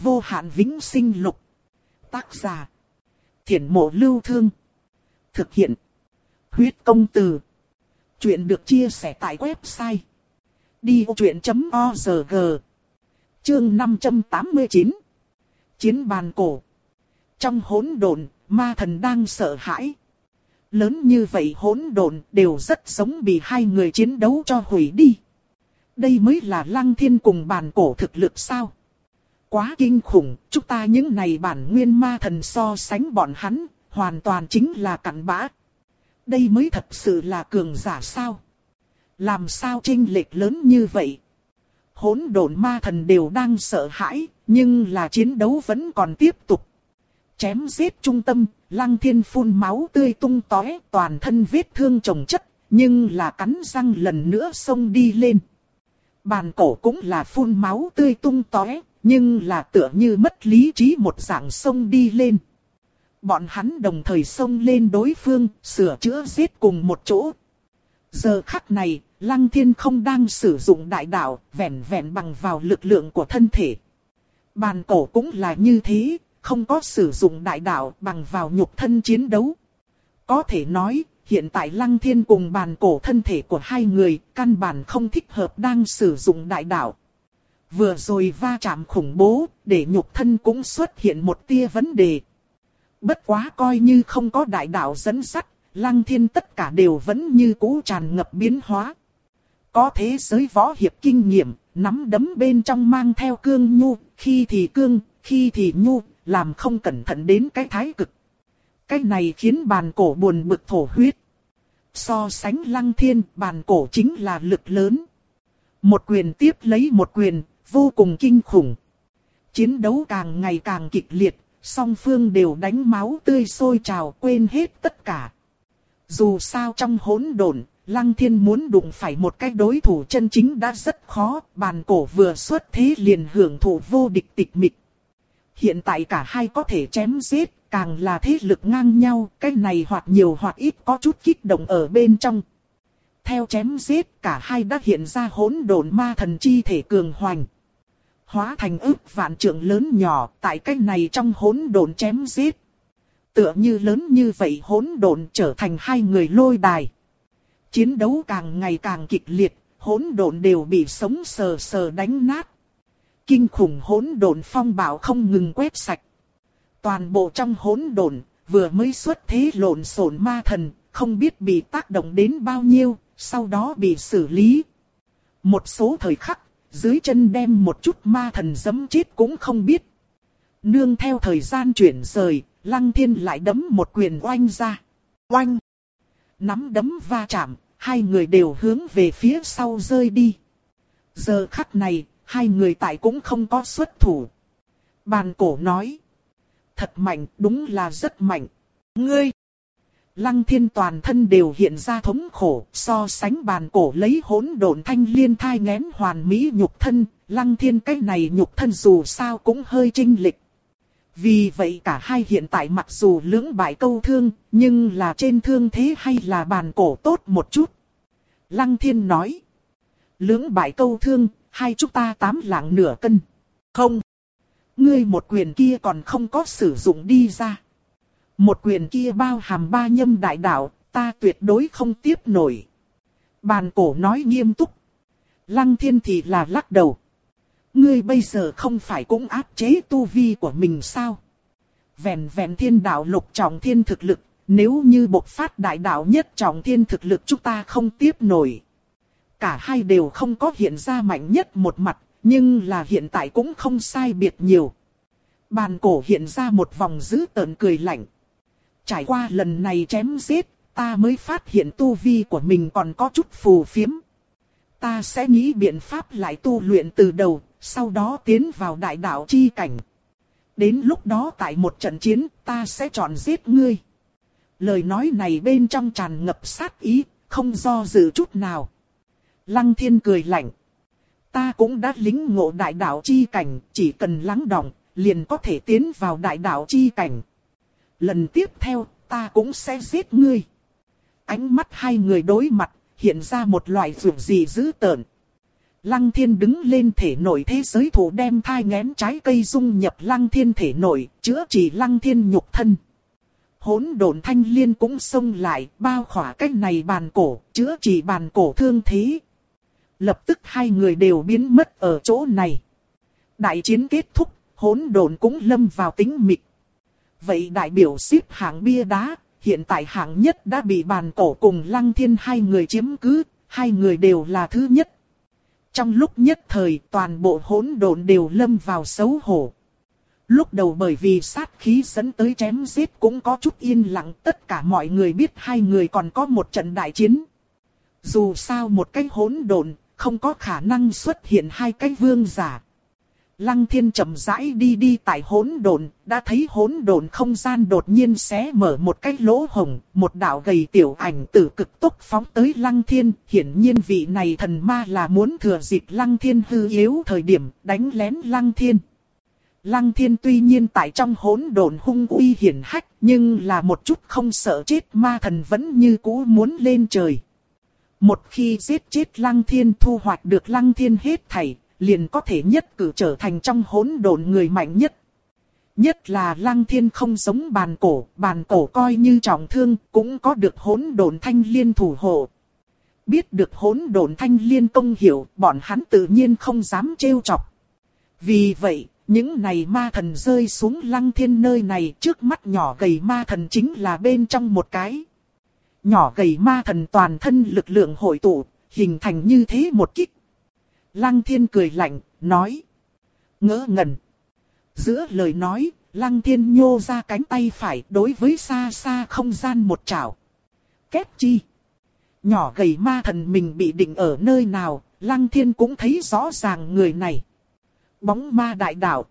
vô hạn vĩnh sinh lục. Tác giả. Thiển mộ lưu thương. Thực hiện. Huyết công từ. Chuyện được chia sẻ tại website. Đi vô chuyện.org Chương 589 Chiến bàn cổ Trong hỗn độn, ma thần đang sợ hãi. Lớn như vậy hỗn độn đều rất giống bị hai người chiến đấu cho hủy đi. Đây mới là lăng thiên cùng bàn cổ thực lực sao? Quá kinh khủng, chúng ta những này bản nguyên ma thần so sánh bọn hắn, hoàn toàn chính là cặn bã. Đây mới thật sự là cường giả sao? Làm sao trinh lệch lớn như vậy? Hỗn độn ma thần đều đang sợ hãi, nhưng là chiến đấu vẫn còn tiếp tục. Chém giết trung tâm, lăng thiên phun máu tươi tung tóe, toàn thân vết thương chồng chất, nhưng là cắn răng lần nữa xông đi lên. Bàn cổ cũng là phun máu tươi tung tóe, nhưng là tựa như mất lý trí một dạng sông đi lên. Bọn hắn đồng thời xông lên đối phương, sửa chữa giết cùng một chỗ. Giờ khắc này, Lăng Thiên không đang sử dụng đại đạo, vẹn vẹn bằng vào lực lượng của thân thể. Bàn cổ cũng là như thế, không có sử dụng đại đạo bằng vào nhục thân chiến đấu. Có thể nói, hiện tại Lăng Thiên cùng bàn cổ thân thể của hai người, căn bản không thích hợp đang sử dụng đại đạo. Vừa rồi va chạm khủng bố, để nhục thân cũng xuất hiện một tia vấn đề. Bất quá coi như không có đại đạo dẫn sắt, lăng thiên tất cả đều vẫn như cũ tràn ngập biến hóa. Có thế giới võ hiệp kinh nghiệm, nắm đấm bên trong mang theo cương nhu, khi thì cương, khi thì nhu, làm không cẩn thận đến cái thái cực. Cái này khiến bàn cổ buồn bực thổ huyết. So sánh lăng thiên, bàn cổ chính là lực lớn. Một quyền tiếp lấy một quyền, vô cùng kinh khủng. Chiến đấu càng ngày càng kịch liệt, song phương đều đánh máu tươi sôi trào quên hết tất cả. Dù sao trong hỗn độn, Lăng Thiên muốn đụng phải một cái đối thủ chân chính đã rất khó, bàn cổ vừa xuất thế liền hưởng thụ vô địch tịch mịch. Hiện tại cả hai có thể chém giết, càng là thế lực ngang nhau, cái này hoặc nhiều hoặc ít có chút kích động ở bên trong. Theo chém giết, cả hai đã hiện ra hỗn độn ma thần chi thể cường hoành hóa thành ước vạn trượng lớn nhỏ tại cái này trong hỗn độn chém giết. Tựa như lớn như vậy hỗn độn trở thành hai người lôi đài. Chiến đấu càng ngày càng kịch liệt, hỗn độn đều bị sống sờ sờ đánh nát. Kinh khủng hỗn độn phong bạo không ngừng quét sạch. Toàn bộ trong hỗn độn, vừa mới xuất thế lộn xộn ma thần, không biết bị tác động đến bao nhiêu, sau đó bị xử lý. Một số thời khắc, dưới chân đem một chút ma thần dấm chết cũng không biết. Nương theo thời gian chuyển rời, lăng thiên lại đấm một quyền oanh ra. Oanh! Nắm đấm va chạm, hai người đều hướng về phía sau rơi đi. Giờ khắc này, hai người tại cũng không có xuất thủ. Bàn cổ nói. Thật mạnh, đúng là rất mạnh. Ngươi! Lăng thiên toàn thân đều hiện ra thống khổ, so sánh bàn cổ lấy hỗn độn thanh liên thai ngén hoàn mỹ nhục thân, lăng thiên cái này nhục thân dù sao cũng hơi trinh lịch. Vì vậy cả hai hiện tại mặc dù lưỡng bại câu thương, nhưng là trên thương thế hay là bàn cổ tốt một chút. Lăng thiên nói, lưỡng bại câu thương, hai chúng ta tám lạng nửa cân. Không, ngươi một quyền kia còn không có sử dụng đi ra. Một quyền kia bao hàm ba nhâm đại đạo, ta tuyệt đối không tiếp nổi. Bàn cổ nói nghiêm túc. Lăng thiên thì là lắc đầu. Ngươi bây giờ không phải cũng áp chế tu vi của mình sao? Vẹn vẹn thiên đạo lục trọng thiên thực lực, nếu như bộc phát đại đạo nhất trọng thiên thực lực chúng ta không tiếp nổi. Cả hai đều không có hiện ra mạnh nhất một mặt, nhưng là hiện tại cũng không sai biệt nhiều. Bàn cổ hiện ra một vòng dữ tợn cười lạnh. Trải qua lần này chém giết, ta mới phát hiện tu vi của mình còn có chút phù phiếm. Ta sẽ nghĩ biện pháp lại tu luyện từ đầu, sau đó tiến vào đại đạo chi cảnh. Đến lúc đó tại một trận chiến, ta sẽ chọn giết ngươi. Lời nói này bên trong tràn ngập sát ý, không do dự chút nào. Lăng thiên cười lạnh. Ta cũng đã lính ngộ đại đạo chi cảnh, chỉ cần lắng động, liền có thể tiến vào đại đạo chi cảnh lần tiếp theo, ta cũng sẽ giết ngươi. Ánh mắt hai người đối mặt, hiện ra một loại vượt gì dữ tợn. Lăng thiên đứng lên thể nội thế giới thủ đem thai ngén trái cây dung nhập lăng thiên thể nội, chữa trị lăng thiên nhục thân. Hỗn độn thanh liên cũng xông lại, bao khỏa cách này bàn cổ, chữa trị bàn cổ thương thế. Lập tức hai người đều biến mất ở chỗ này. Đại chiến kết thúc, hỗn độn cũng lâm vào tính mịch. Vậy đại biểu xếp hạng bia đá, hiện tại hạng nhất đã bị bàn cổ cùng lăng thiên hai người chiếm cứ, hai người đều là thứ nhất. Trong lúc nhất thời toàn bộ hỗn độn đều lâm vào xấu hổ. Lúc đầu bởi vì sát khí dẫn tới chém giết cũng có chút yên lặng tất cả mọi người biết hai người còn có một trận đại chiến. Dù sao một cái hỗn độn không có khả năng xuất hiện hai cái vương giả. Lăng thiên chậm rãi đi đi tại hỗn độn, đã thấy hỗn độn không gian đột nhiên xé mở một cái lỗ hồng, một đạo gầy tiểu ảnh tử cực tốc phóng tới lăng thiên, hiển nhiên vị này thần ma là muốn thừa dịp lăng thiên hư yếu thời điểm đánh lén lăng thiên. Lăng thiên tuy nhiên tại trong hỗn độn hung uy hiển hách, nhưng là một chút không sợ chết ma thần vẫn như cũ muốn lên trời. Một khi giết chết lăng thiên thu hoạch được lăng thiên hết thảy, liền có thể nhất cử trở thành trong hỗn độn người mạnh nhất. Nhất là lăng thiên không giống bàn cổ, bàn cổ coi như trọng thương, cũng có được hỗn độn thanh liên thủ hộ. Biết được hỗn độn thanh liên công hiểu, bọn hắn tự nhiên không dám trêu chọc. Vì vậy, những này ma thần rơi xuống lăng thiên nơi này trước mắt nhỏ gầy ma thần chính là bên trong một cái. Nhỏ gầy ma thần toàn thân lực lượng hội tụ, hình thành như thế một kích. Lăng thiên cười lạnh, nói. Ngỡ ngẩn. Giữa lời nói, lăng thiên nhô ra cánh tay phải đối với xa xa không gian một chảo. Kép chi. Nhỏ gầy ma thần mình bị định ở nơi nào, lăng thiên cũng thấy rõ ràng người này. Bóng ma đại đạo.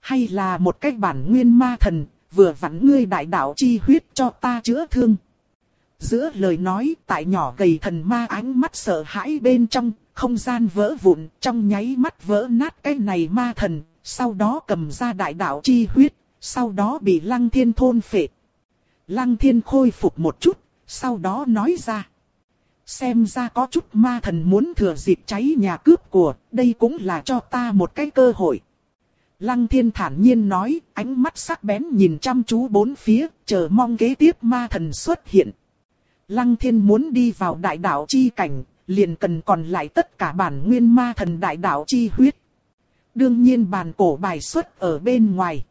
Hay là một cách bản nguyên ma thần, vừa vặn ngươi đại đạo chi huyết cho ta chữa thương. Giữa lời nói tại nhỏ gầy thần ma ánh mắt sợ hãi bên trong, không gian vỡ vụn, trong nháy mắt vỡ nát cái này ma thần, sau đó cầm ra đại đạo chi huyết, sau đó bị lăng thiên thôn phệ. Lăng thiên khôi phục một chút, sau đó nói ra. Xem ra có chút ma thần muốn thừa dịp cháy nhà cướp của, đây cũng là cho ta một cái cơ hội. Lăng thiên thản nhiên nói, ánh mắt sắc bén nhìn chăm chú bốn phía, chờ mong kế tiếp ma thần xuất hiện. Lăng thiên muốn đi vào đại đạo chi cảnh, liền cần còn lại tất cả bản nguyên ma thần đại đạo chi huyết. Đương nhiên bàn cổ bài xuất ở bên ngoài.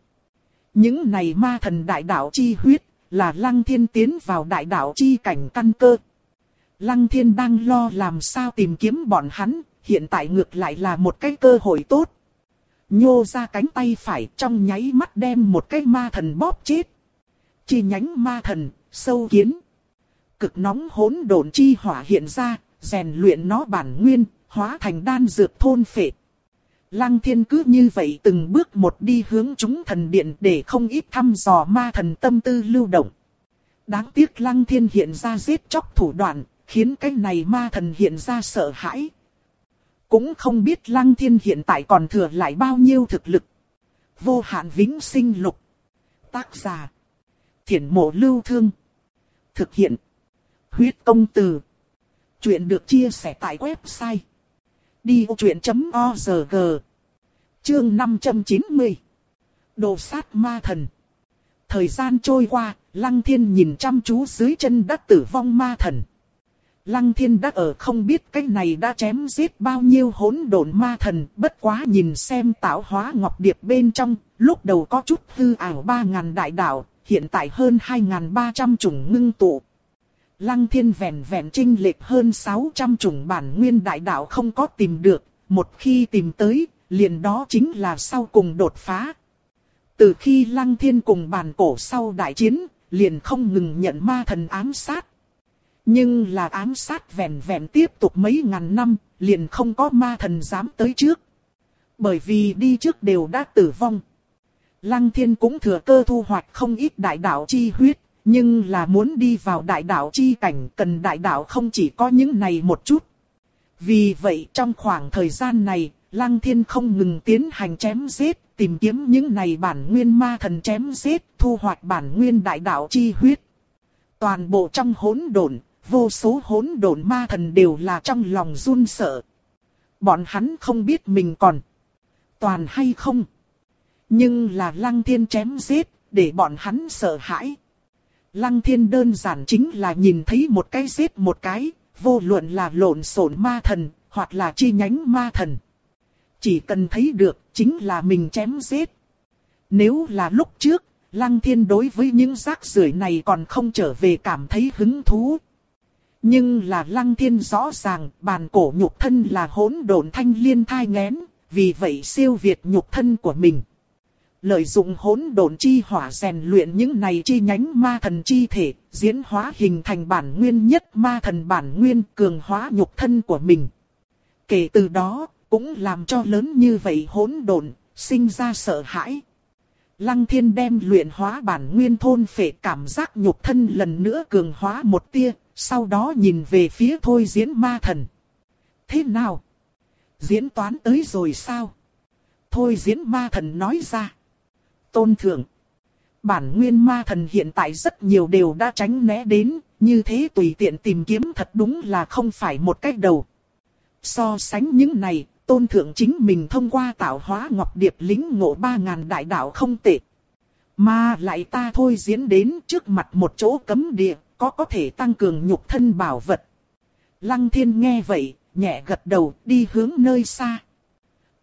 Những này ma thần đại đạo chi huyết, là lăng thiên tiến vào đại đạo chi cảnh căn cơ. Lăng thiên đang lo làm sao tìm kiếm bọn hắn, hiện tại ngược lại là một cái cơ hội tốt. Nhô ra cánh tay phải trong nháy mắt đem một cái ma thần bóp chết. Chi nhánh ma thần, sâu kiến. Cực nóng hỗn độn chi hỏa hiện ra, rèn luyện nó bản nguyên, hóa thành đan dược thôn phệ. Lăng thiên cứ như vậy từng bước một đi hướng chúng thần điện để không ít thăm dò ma thần tâm tư lưu động. Đáng tiếc lăng thiên hiện ra giết chóc thủ đoạn, khiến cái này ma thần hiện ra sợ hãi. Cũng không biết lăng thiên hiện tại còn thừa lại bao nhiêu thực lực. Vô hạn vĩnh sinh lục. Tác giả. Thiển mộ lưu thương. Thực hiện. Huyết công từ. Chuyện được chia sẻ tại website. Đi chuyện.org Chương 590 Đồ sát ma thần Thời gian trôi qua, Lăng Thiên nhìn chăm chú dưới chân đất tử vong ma thần. Lăng Thiên đã ở không biết cái này đã chém giết bao nhiêu hỗn độn ma thần, bất quá nhìn xem tạo hóa ngọc điệp bên trong, lúc đầu có chút hư ảo 3.000 đại đạo, hiện tại hơn 2.300 chủng ngưng tụ. Lăng thiên vẹn vẹn trinh lệch hơn 600 chủng bản nguyên đại đạo không có tìm được, một khi tìm tới, liền đó chính là sau cùng đột phá. Từ khi lăng thiên cùng bản cổ sau đại chiến, liền không ngừng nhận ma thần ám sát. Nhưng là ám sát vẹn vẹn tiếp tục mấy ngàn năm, liền không có ma thần dám tới trước. Bởi vì đi trước đều đã tử vong. Lăng thiên cũng thừa cơ thu hoạch không ít đại đạo chi huyết, nhưng là muốn đi vào đại đạo chi cảnh cần đại đạo không chỉ có những này một chút. Vì vậy trong khoảng thời gian này, Lăng Thiên không ngừng tiến hành chém giết, tìm kiếm những này bản nguyên ma thần chém giết, thu hoạch bản nguyên đại đạo chi huyết. Toàn bộ trong hỗn độn, vô số hỗn độn ma thần đều là trong lòng run sợ. Bọn hắn không biết mình còn toàn hay không. Nhưng là lăng thiên chém giết, để bọn hắn sợ hãi. Lăng thiên đơn giản chính là nhìn thấy một cái giết một cái, vô luận là lộn xộn ma thần, hoặc là chi nhánh ma thần. Chỉ cần thấy được, chính là mình chém giết. Nếu là lúc trước, Lăng Thiên đối với những rác rưởi này còn không trở về cảm thấy hứng thú. Nhưng là Lăng Thiên rõ ràng, bàn cổ nhục thân là hỗn độn thanh liên thai ngén, vì vậy siêu việt nhục thân của mình. Lợi dụng hỗn độn chi hỏa rèn luyện những này chi nhánh ma thần chi thể, diễn hóa hình thành bản nguyên nhất ma thần bản nguyên cường hóa nhục thân của mình. Kể từ đó, cũng làm cho lớn như vậy hỗn độn, sinh ra sợ hãi. Lăng thiên đem luyện hóa bản nguyên thôn phệ cảm giác nhục thân lần nữa cường hóa một tia, sau đó nhìn về phía thôi diễn ma thần. Thế nào? Diễn toán tới rồi sao? Thôi diễn ma thần nói ra. Tôn thượng. Bản nguyên ma thần hiện tại rất nhiều đều đã tránh né đến, như thế tùy tiện tìm kiếm thật đúng là không phải một cách đầu. So sánh những này, tôn thượng chính mình thông qua tạo hóa ngọc điệp lính ngộ ba ngàn đại đạo không tệ. Mà lại ta thôi diễn đến trước mặt một chỗ cấm địa, có có thể tăng cường nhục thân bảo vật. Lăng thiên nghe vậy, nhẹ gật đầu đi hướng nơi xa.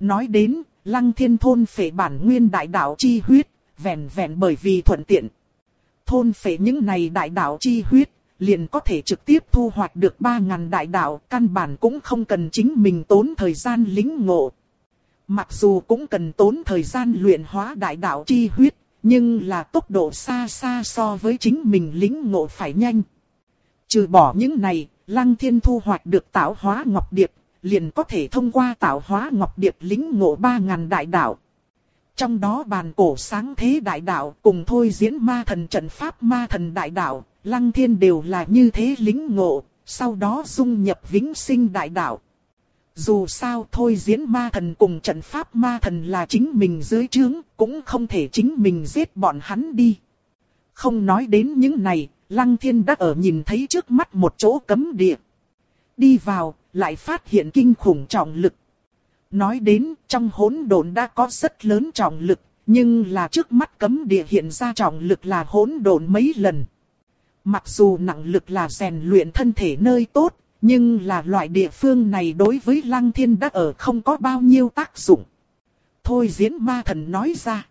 Nói đến, lăng thiên thôn phệ bản nguyên đại đạo chi huyết, vẹn vẹn bởi vì thuận tiện. Thôn phệ những này đại đạo chi huyết, liền có thể trực tiếp thu hoạch được 3.000 đại đạo, căn bản cũng không cần chính mình tốn thời gian lính ngộ. Mặc dù cũng cần tốn thời gian luyện hóa đại đạo chi huyết, nhưng là tốc độ xa xa so với chính mình lính ngộ phải nhanh. Trừ bỏ những này, Lăng Thiên thu hoạch được tạo hóa ngọc điệp, liền có thể thông qua tạo hóa ngọc điệp lính ngộ 3.000 đại đạo. Trong đó bàn cổ sáng thế đại đạo cùng thôi diễn ma thần trận pháp ma thần đại đạo, Lăng Thiên đều là như thế lính ngộ, sau đó dung nhập vĩnh sinh đại đạo. Dù sao thôi diễn ma thần cùng trận pháp ma thần là chính mình dưới trướng, cũng không thể chính mình giết bọn hắn đi. Không nói đến những này, Lăng Thiên đã ở nhìn thấy trước mắt một chỗ cấm địa. Đi vào, lại phát hiện kinh khủng trọng lực. Nói đến, trong hỗn độn đã có rất lớn trọng lực, nhưng là trước mắt cấm địa hiện ra trọng lực là hỗn độn mấy lần. Mặc dù nặng lực là rèn luyện thân thể nơi tốt, nhưng là loại địa phương này đối với Lăng Thiên đã ở không có bao nhiêu tác dụng. Thôi diễn ma thần nói ra.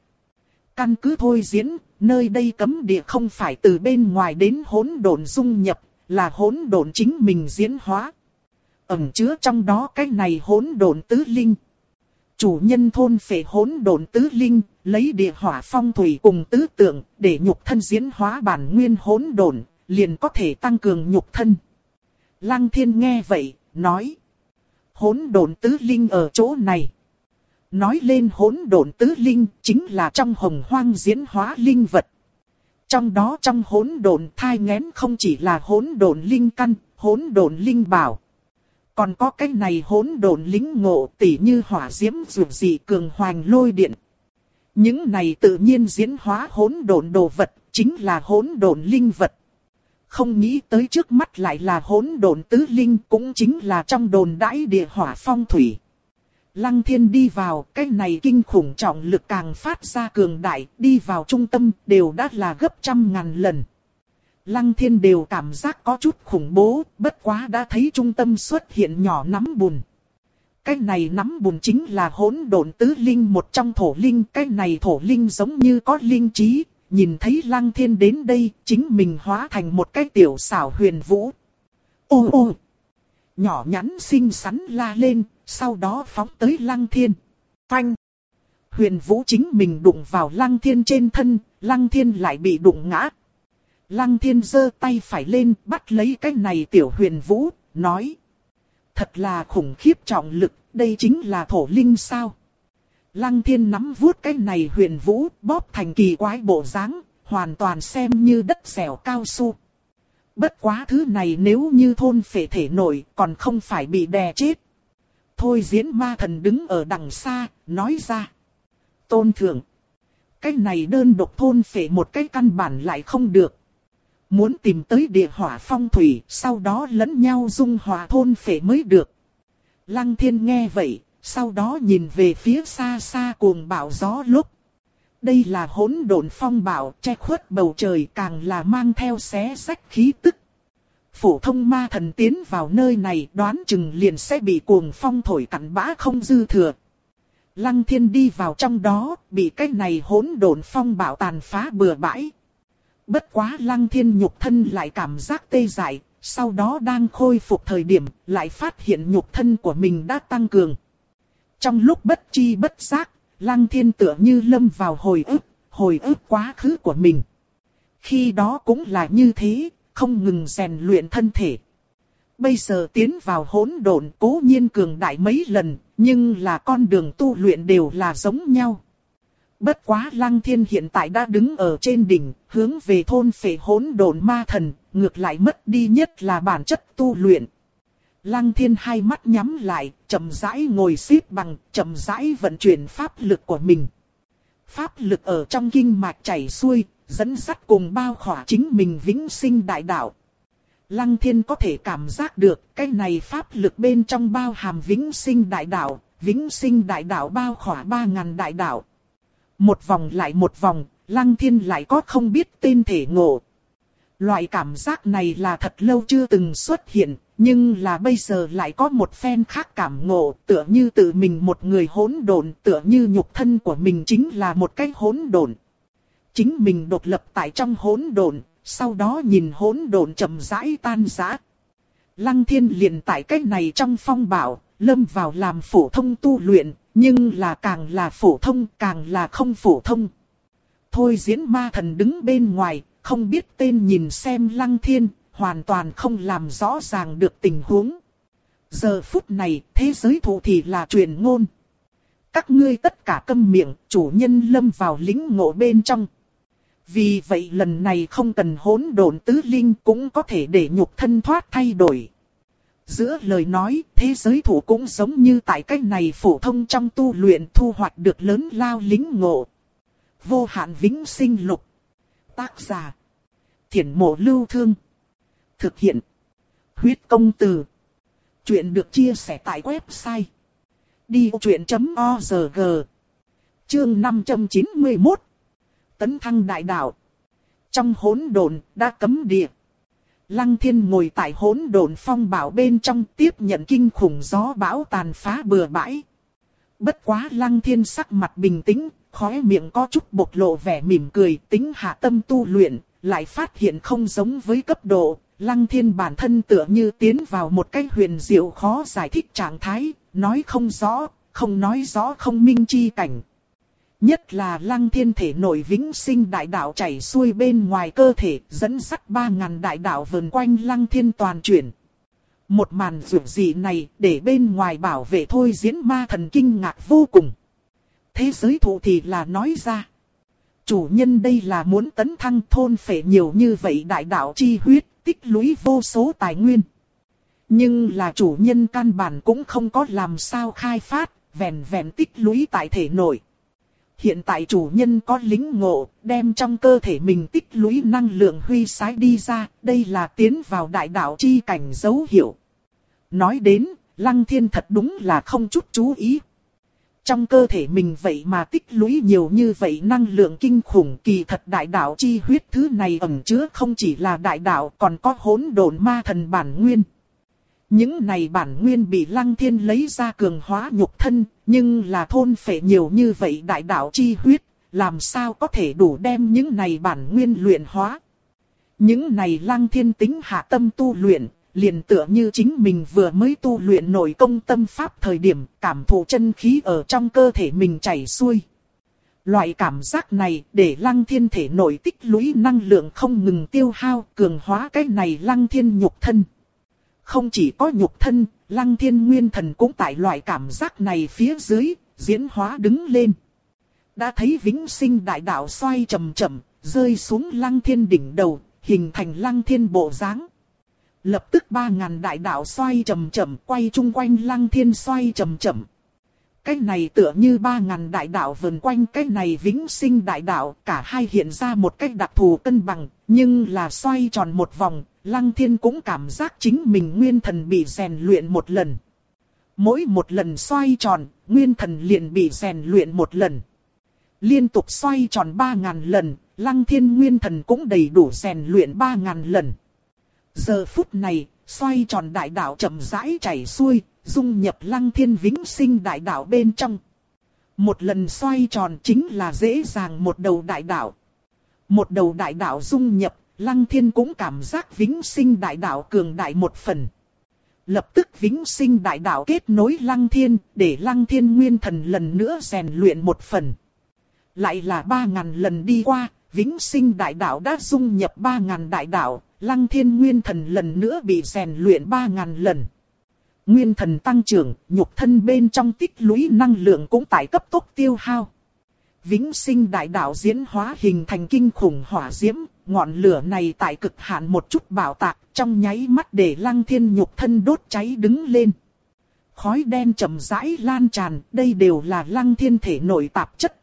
Căn cứ thôi diễn, nơi đây cấm địa không phải từ bên ngoài đến hỗn độn dung nhập, là hỗn độn chính mình diễn hóa. Ẩn chứa trong đó cái này hỗn độn tứ linh. Chủ nhân thôn phệ hỗn độn tứ linh, lấy địa hỏa phong thủy cùng tứ tượng, để nhục thân diễn hóa bản nguyên hỗn độn, liền có thể tăng cường nhục thân. Lăng thiên nghe vậy, nói. Hỗn độn tứ linh ở chỗ này. Nói lên hỗn độn tứ linh, chính là trong hồng hoang diễn hóa linh vật. Trong đó trong hỗn độn thai ngén không chỉ là hỗn độn linh căn, hỗn độn linh bảo. Còn có cái này hỗn độn lính ngộ tỉ như hỏa diễm dù dị cường hoành lôi điện. Những này tự nhiên diễn hóa hỗn độn đồ vật, chính là hỗn độn linh vật. Không nghĩ tới trước mắt lại là hỗn độn tứ linh cũng chính là trong đồn đãi địa hỏa phong thủy. Lăng thiên đi vào, cái này kinh khủng trọng lực càng phát ra cường đại, đi vào trung tâm đều đã là gấp trăm ngàn lần. Lăng thiên đều cảm giác có chút khủng bố, bất quá đã thấy trung tâm xuất hiện nhỏ nắm bùn. Cái này nắm bùn chính là hỗn độn tứ linh một trong thổ linh, cái này thổ linh giống như có linh trí, nhìn thấy lăng thiên đến đây, chính mình hóa thành một cái tiểu xảo huyền vũ. Ô ô! Nhỏ nhắn xinh xắn la lên, sau đó phóng tới lăng thiên. Phanh! Huyền vũ chính mình đụng vào lăng thiên trên thân, lăng thiên lại bị đụng ngã. Lăng thiên giơ tay phải lên, bắt lấy cái này tiểu huyền vũ, nói. Thật là khủng khiếp trọng lực, đây chính là thổ linh sao? Lăng thiên nắm vuốt cái này huyền vũ, bóp thành kỳ quái bộ dáng, hoàn toàn xem như đất dẻo cao su. Bất quá thứ này nếu như thôn phệ thể nổi, còn không phải bị đè chết. Thôi diễn ma thần đứng ở đằng xa, nói ra. Tôn thượng. Cái này đơn độc thôn phệ một cái căn bản lại không được. Muốn tìm tới địa hỏa phong thủy, sau đó lẫn nhau dung hòa thôn phệ mới được. Lăng thiên nghe vậy, sau đó nhìn về phía xa xa cuồng bão gió lúc. Đây là hỗn độn phong bão che khuất bầu trời càng là mang theo xé sách khí tức. Phổ thông ma thần tiến vào nơi này đoán chừng liền sẽ bị cuồng phong thổi cắn bã không dư thừa. Lăng thiên đi vào trong đó, bị cái này hỗn độn phong bão tàn phá bừa bãi. Bất quá lăng thiên nhục thân lại cảm giác tê dại, sau đó đang khôi phục thời điểm, lại phát hiện nhục thân của mình đã tăng cường. Trong lúc bất chi bất giác, lăng thiên tựa như lâm vào hồi ức, hồi ức quá khứ của mình. Khi đó cũng là như thế, không ngừng rèn luyện thân thể. Bây giờ tiến vào hỗn độn cố nhiên cường đại mấy lần, nhưng là con đường tu luyện đều là giống nhau. Bất quá lăng thiên hiện tại đã đứng ở trên đỉnh, hướng về thôn phệ hỗn độn ma thần, ngược lại mất đi nhất là bản chất tu luyện. Lăng thiên hai mắt nhắm lại, chậm rãi ngồi xếp bằng, chậm rãi vận chuyển pháp lực của mình. Pháp lực ở trong kinh mạch chảy xuôi, dẫn dắt cùng bao khỏa chính mình vĩnh sinh đại đạo. Lăng thiên có thể cảm giác được cái này pháp lực bên trong bao hàm vĩnh sinh đại đạo, vĩnh sinh đại đạo bao khỏa ba ngàn đại đạo. Một vòng lại một vòng, lăng thiên lại có không biết tên thể ngộ. Loại cảm giác này là thật lâu chưa từng xuất hiện, nhưng là bây giờ lại có một phen khác cảm ngộ, tựa như tự mình một người hỗn độn, tựa như nhục thân của mình chính là một cái hỗn độn. Chính mình độc lập tại trong hỗn độn, sau đó nhìn hỗn độn chậm rãi tan rã. Lăng thiên liền tại cái này trong phong bảo, lâm vào làm phổ thông tu luyện, nhưng là càng là phổ thông càng là không phổ thông. Thôi diễn ma thần đứng bên ngoài, không biết tên nhìn xem lăng thiên, hoàn toàn không làm rõ ràng được tình huống. Giờ phút này, thế giới thụ thì là truyền ngôn. Các ngươi tất cả câm miệng, chủ nhân lâm vào lính ngộ bên trong. Vì vậy lần này không cần hỗn độn tứ linh cũng có thể để nhục thân thoát thay đổi. Giữa lời nói, thế giới thủ cũng giống như tại cách này phổ thông trong tu luyện thu hoạch được lớn lao lính ngộ. Vô hạn vĩnh sinh lục. Tác giả. Thiển mộ lưu thương. Thực hiện. Huyết công từ. Chuyện được chia sẻ tại website. Đi truyện.org Chương 591 Tấn thăng đại đạo. Trong hỗn độn đã cấm địa. Lăng thiên ngồi tại hỗn độn phong bảo bên trong tiếp nhận kinh khủng gió bão tàn phá bừa bãi. Bất quá lăng thiên sắc mặt bình tĩnh, khóe miệng có chút bộc lộ vẻ mỉm cười, tính hạ tâm tu luyện, lại phát hiện không giống với cấp độ, lăng thiên bản thân tựa như tiến vào một cái huyền diệu khó giải thích trạng thái, nói không rõ, không nói rõ không minh chi cảnh. Nhất là lăng thiên thể nội vĩnh sinh đại đạo chảy xuôi bên ngoài cơ thể, dẫn sắt ba ngàn đại đạo vần quanh lăng thiên toàn chuyển. Một màn rủi gì này để bên ngoài bảo vệ thôi diễn ma thần kinh ngạc vô cùng. Thế giới thụ thì là nói ra. Chủ nhân đây là muốn tấn thăng thôn phệ nhiều như vậy đại đạo chi huyết, tích lũy vô số tài nguyên. Nhưng là chủ nhân căn bản cũng không có làm sao khai phát, vẹn vẹn tích lũy tại thể nội. Hiện tại chủ nhân có lính ngộ, đem trong cơ thể mình tích lũy năng lượng huy sái đi ra, đây là tiến vào đại đạo chi cảnh dấu hiệu. Nói đến, Lăng Thiên thật đúng là không chút chú ý. Trong cơ thể mình vậy mà tích lũy nhiều như vậy năng lượng kinh khủng kỳ thật đại đạo chi huyết thứ này ẩn chứa không chỉ là đại đạo còn có hỗn độn ma thần bản nguyên. Những này bản nguyên bị lăng thiên lấy ra cường hóa nhục thân, nhưng là thôn phệ nhiều như vậy đại đạo chi huyết, làm sao có thể đủ đem những này bản nguyên luyện hóa. Những này lăng thiên tính hạ tâm tu luyện, liền tựa như chính mình vừa mới tu luyện nội công tâm pháp thời điểm cảm thụ chân khí ở trong cơ thể mình chảy xuôi. Loại cảm giác này để lăng thiên thể nội tích lũy năng lượng không ngừng tiêu hao cường hóa cái này lăng thiên nhục thân. Không chỉ có nhục thân, lăng thiên nguyên thần cũng tại loại cảm giác này phía dưới, diễn hóa đứng lên. Đã thấy vĩnh sinh đại đạo xoay chậm chậm, rơi xuống lăng thiên đỉnh đầu, hình thành lăng thiên bộ dáng. Lập tức ba ngàn đại đạo xoay chậm chậm, quay chung quanh lăng thiên xoay chậm chậm. Cái này tựa như ba ngàn đại đạo vần quanh cái này vĩnh sinh đại đạo, cả hai hiện ra một cách đặc thù cân bằng, nhưng là xoay tròn một vòng, Lăng Thiên cũng cảm giác chính mình nguyên thần bị rèn luyện một lần. Mỗi một lần xoay tròn, nguyên thần liền bị rèn luyện một lần. Liên tục xoay tròn 3.000 lần, lăng thiên nguyên thần cũng đầy đủ rèn luyện 3.000 lần. Giờ phút này, xoay tròn đại đạo chậm rãi chảy xuôi, dung nhập lăng thiên vĩnh sinh đại đạo bên trong. Một lần xoay tròn chính là dễ dàng một đầu đại đạo. Một đầu đại đạo dung nhập, lăng thiên cũng cảm giác vĩnh sinh đại đạo cường đại một phần. Lập tức vĩnh sinh đại đạo kết nối lăng thiên, để lăng thiên nguyên thần lần nữa rèn luyện một phần. Lại là ba ngàn lần đi qua, vĩnh sinh đại đạo đã dung nhập ba ngàn đại đạo, lăng thiên nguyên thần lần nữa bị rèn luyện ba ngàn lần. Nguyên thần tăng trưởng, nhục thân bên trong tích lũy năng lượng cũng tại cấp tốc tiêu hao. Vĩnh sinh đại đạo diễn hóa hình thành kinh khủng hỏa diễm, ngọn lửa này tại cực hạn một chút bảo tạc, trong nháy mắt để lăng thiên nhục thân đốt cháy đứng lên. Khói đen chậm rãi lan tràn, đây đều là lăng thiên thể nội tạp chất.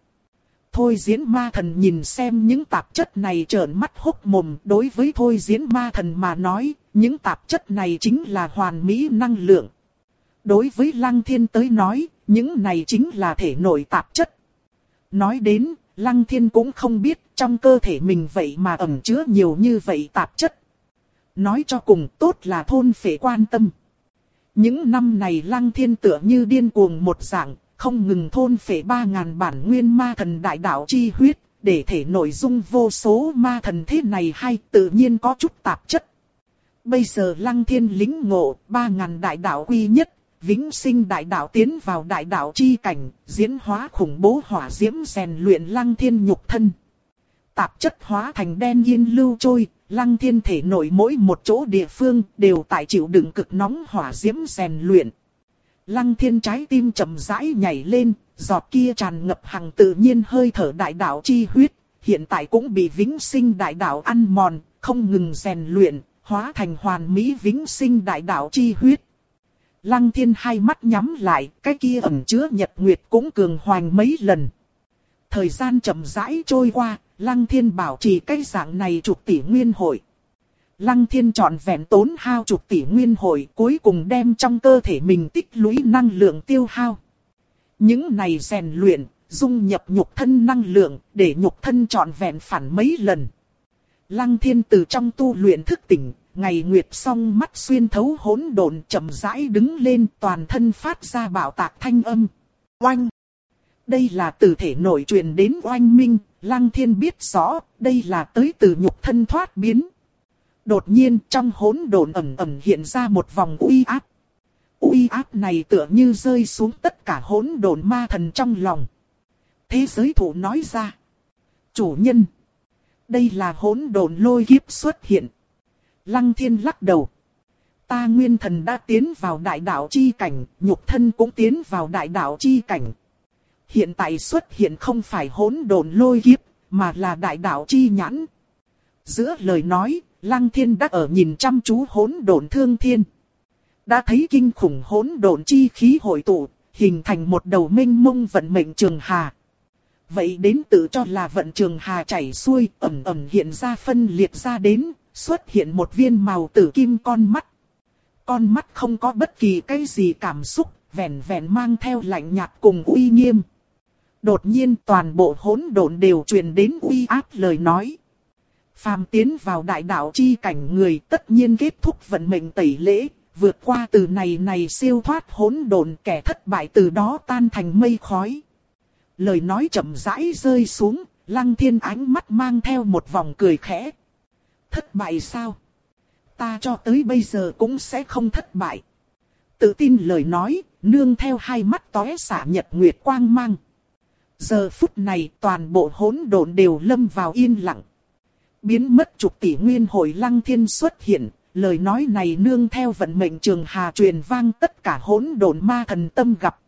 Thôi diễn ma thần nhìn xem những tạp chất này trợn mắt hốc mồm, đối với thôi diễn ma thần mà nói, những tạp chất này chính là hoàn mỹ năng lượng. Đối với lăng thiên tới nói, những này chính là thể nội tạp chất. Nói đến, lăng thiên cũng không biết trong cơ thể mình vậy mà ẩn chứa nhiều như vậy tạp chất. Nói cho cùng tốt là thôn phệ quan tâm. Những năm này lăng thiên tựa như điên cuồng một dạng, không ngừng thôn phệ ba ngàn bản nguyên ma thần đại đạo chi huyết, để thể nội dung vô số ma thần thế này hay tự nhiên có chút tạp chất. Bây giờ lăng thiên lính ngộ, ba ngàn đại đạo quy nhất, vĩnh sinh đại đạo tiến vào đại đạo chi cảnh, diễn hóa khủng bố hỏa diễm rèn luyện lăng thiên nhục thân. Tạp chất hóa thành đen yên lưu trôi, lăng thiên thể nội mỗi một chỗ địa phương đều tại chịu đựng cực nóng hỏa diễm rèn luyện. Lăng thiên trái tim chậm rãi nhảy lên, giọt kia tràn ngập hằng tự nhiên hơi thở đại đạo chi huyết, hiện tại cũng bị vĩnh sinh đại đạo ăn mòn, không ngừng rèn luyện, hóa thành hoàn mỹ vĩnh sinh đại đạo chi huyết. Lăng thiên hai mắt nhắm lại, cái kia ẩn chứa nhật nguyệt cũng cường hoành mấy lần. Thời gian chậm rãi trôi qua, lăng thiên bảo trì cái dạng này chục tỷ nguyên hội. Lăng thiên chọn vẹn tốn hao chục tỷ nguyên hội cuối cùng đem trong cơ thể mình tích lũy năng lượng tiêu hao. Những này rèn luyện, dung nhập nhục thân năng lượng, để nhục thân chọn vẹn phản mấy lần. Lăng thiên từ trong tu luyện thức tỉnh, ngày nguyệt song mắt xuyên thấu hỗn độn chậm rãi đứng lên toàn thân phát ra bạo tạc thanh âm. Oanh! Đây là từ thể nội truyền đến oanh minh, lăng thiên biết rõ, đây là tới từ nhục thân thoát biến. Đột nhiên trong hỗn độn ẩm ẩm hiện ra một vòng uy áp. Uy áp này tựa như rơi xuống tất cả hỗn độn ma thần trong lòng. Thế giới thủ nói ra. Chủ nhân. Đây là hỗn độn lôi kiếp xuất hiện. Lăng thiên lắc đầu. Ta nguyên thần đã tiến vào đại đạo chi cảnh, nhục thân cũng tiến vào đại đạo chi cảnh. Hiện tại xuất hiện không phải hỗn độn lôi kiếp, mà là đại đạo chi nhãn. Giữa lời nói, Lăng Thiên đã ở nhìn chăm chú hỗn độn thương thiên. Đã thấy kinh khủng hỗn độn chi khí hội tụ, hình thành một đầu minh mông vận mệnh trường hà. Vậy đến tự cho là vận trường hà chảy xuôi, ẩm ẩm hiện ra phân liệt ra đến, xuất hiện một viên màu tử kim con mắt. Con mắt không có bất kỳ cái gì cảm xúc, vẻn vẹn mang theo lạnh nhạt cùng uy nghiêm. Đột nhiên toàn bộ hỗn độn đều truyền đến uy áp lời nói. Phàm tiến vào đại đạo chi cảnh người tất nhiên kết thúc vận mệnh tẩy lễ, vượt qua từ này này siêu thoát hỗn độn kẻ thất bại từ đó tan thành mây khói. Lời nói chậm rãi rơi xuống, lăng thiên ánh mắt mang theo một vòng cười khẽ. Thất bại sao? Ta cho tới bây giờ cũng sẽ không thất bại. Tự tin lời nói, nương theo hai mắt tóe xả nhật nguyệt quang mang. Giờ phút này toàn bộ hỗn độn đều lâm vào yên lặng. Biến mất chục tỷ nguyên hồi lăng thiên xuất hiện, lời nói này nương theo vận mệnh trường hà truyền vang tất cả hỗn độn ma thần tâm gặp.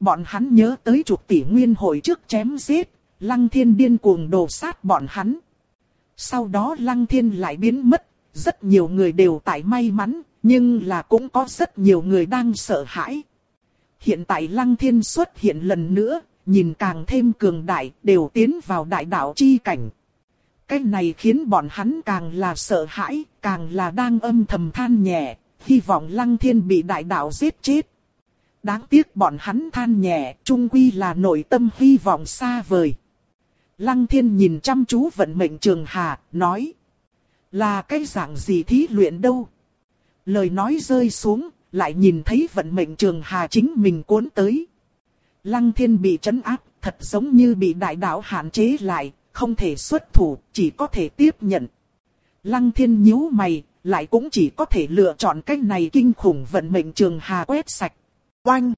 Bọn hắn nhớ tới chục tỷ nguyên hồi trước chém giết, lăng thiên điên cuồng đồ sát bọn hắn. Sau đó lăng thiên lại biến mất, rất nhiều người đều tại may mắn, nhưng là cũng có rất nhiều người đang sợ hãi. Hiện tại lăng thiên xuất hiện lần nữa, nhìn càng thêm cường đại, đều tiến vào đại đạo chi cảnh. Cái này khiến bọn hắn càng là sợ hãi, càng là đang âm thầm than nhẹ, hy vọng lăng thiên bị đại đạo giết chết. Đáng tiếc bọn hắn than nhẹ, trung quy là nội tâm hy vọng xa vời. Lăng thiên nhìn chăm chú vận mệnh trường hà, nói. Là cái dạng gì thí luyện đâu? Lời nói rơi xuống, lại nhìn thấy vận mệnh trường hà chính mình cuốn tới. Lăng thiên bị trấn áp, thật giống như bị đại đạo hạn chế lại, không thể xuất thủ, chỉ có thể tiếp nhận. Lăng thiên nhíu mày, lại cũng chỉ có thể lựa chọn cách này kinh khủng vận mệnh trường hà quét sạch. Oanh!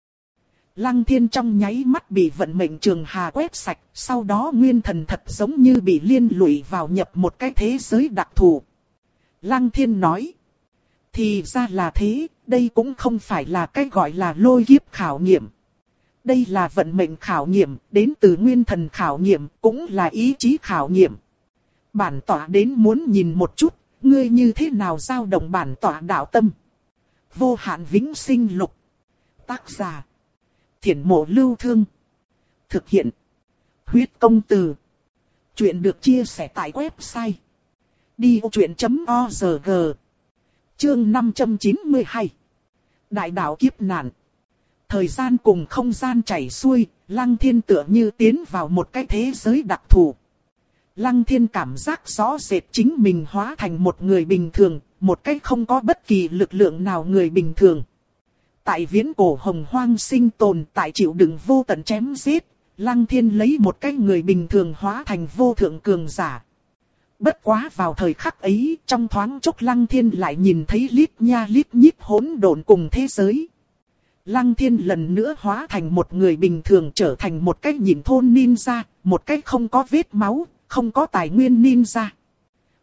Lăng thiên trong nháy mắt bị vận mệnh trường hà quét sạch, sau đó nguyên thần thật giống như bị liên lụy vào nhập một cái thế giới đặc thù. Lăng thiên nói. Thì ra là thế, đây cũng không phải là cái gọi là lôi kiếp khảo nghiệm. Đây là vận mệnh khảo nghiệm, đến từ nguyên thần khảo nghiệm, cũng là ý chí khảo nghiệm. Bản tỏa đến muốn nhìn một chút, ngươi như thế nào giao động bản tỏa đạo tâm. Vô hạn vĩnh sinh lục. Tác giả. Thiển mộ lưu thương. Thực hiện. Huyết công từ. Chuyện được chia sẻ tại website. Đi vô chuyện.org Chương 592 Đại đạo kiếp nạn Thời gian cùng không gian chảy xuôi, Lăng Thiên tựa như tiến vào một cái thế giới đặc thù. Lăng Thiên cảm giác rõ rệt chính mình hóa thành một người bình thường, một cái không có bất kỳ lực lượng nào người bình thường. Tại viễn cổ hồng hoang sinh tồn tại chịu đựng vô tận chém giết, Lăng Thiên lấy một cái người bình thường hóa thành vô thượng cường giả. Bất quá vào thời khắc ấy, trong thoáng chốc Lăng Thiên lại nhìn thấy lít nha lít nhít hỗn độn cùng thế giới. Lăng Thiên lần nữa hóa thành một người bình thường trở thành một cái nhìn thôn ninja, một cái không có vết máu, không có tài nguyên ninja.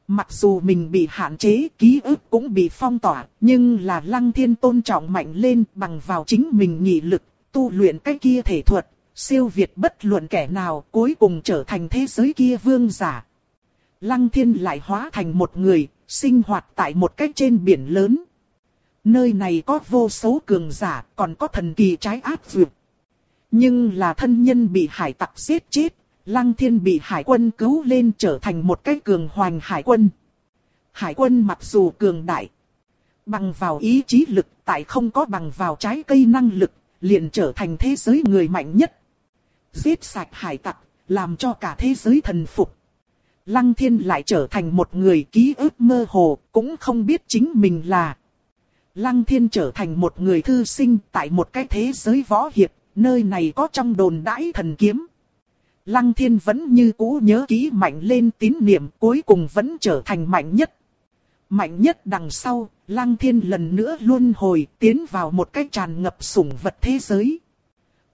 Mặc dù mình bị hạn chế, ký ức cũng bị phong tỏa, nhưng là Lăng Thiên tôn trọng mạnh lên bằng vào chính mình nghị lực, tu luyện cái kia thể thuật, siêu việt bất luận kẻ nào cuối cùng trở thành thế giới kia vương giả. Lăng Thiên lại hóa thành một người, sinh hoạt tại một cách trên biển lớn. Nơi này có vô số cường giả, còn có thần kỳ trái áp vượt. Nhưng là thân nhân bị hải tặc giết chết, Lăng Thiên bị hải quân cứu lên trở thành một cái cường hoành hải quân. Hải quân mặc dù cường đại, bằng vào ý chí lực tại không có bằng vào trái cây năng lực, liền trở thành thế giới người mạnh nhất. Giết sạch hải tặc, làm cho cả thế giới thần phục. Lăng thiên lại trở thành một người ký ức mơ hồ, cũng không biết chính mình là. Lăng thiên trở thành một người thư sinh tại một cái thế giới võ hiệp, nơi này có trong đồn đãi thần kiếm. Lăng thiên vẫn như cũ nhớ ký mạnh lên tín niệm cuối cùng vẫn trở thành mạnh nhất. Mạnh nhất đằng sau, Lăng thiên lần nữa luân hồi tiến vào một cái tràn ngập sủng vật thế giới.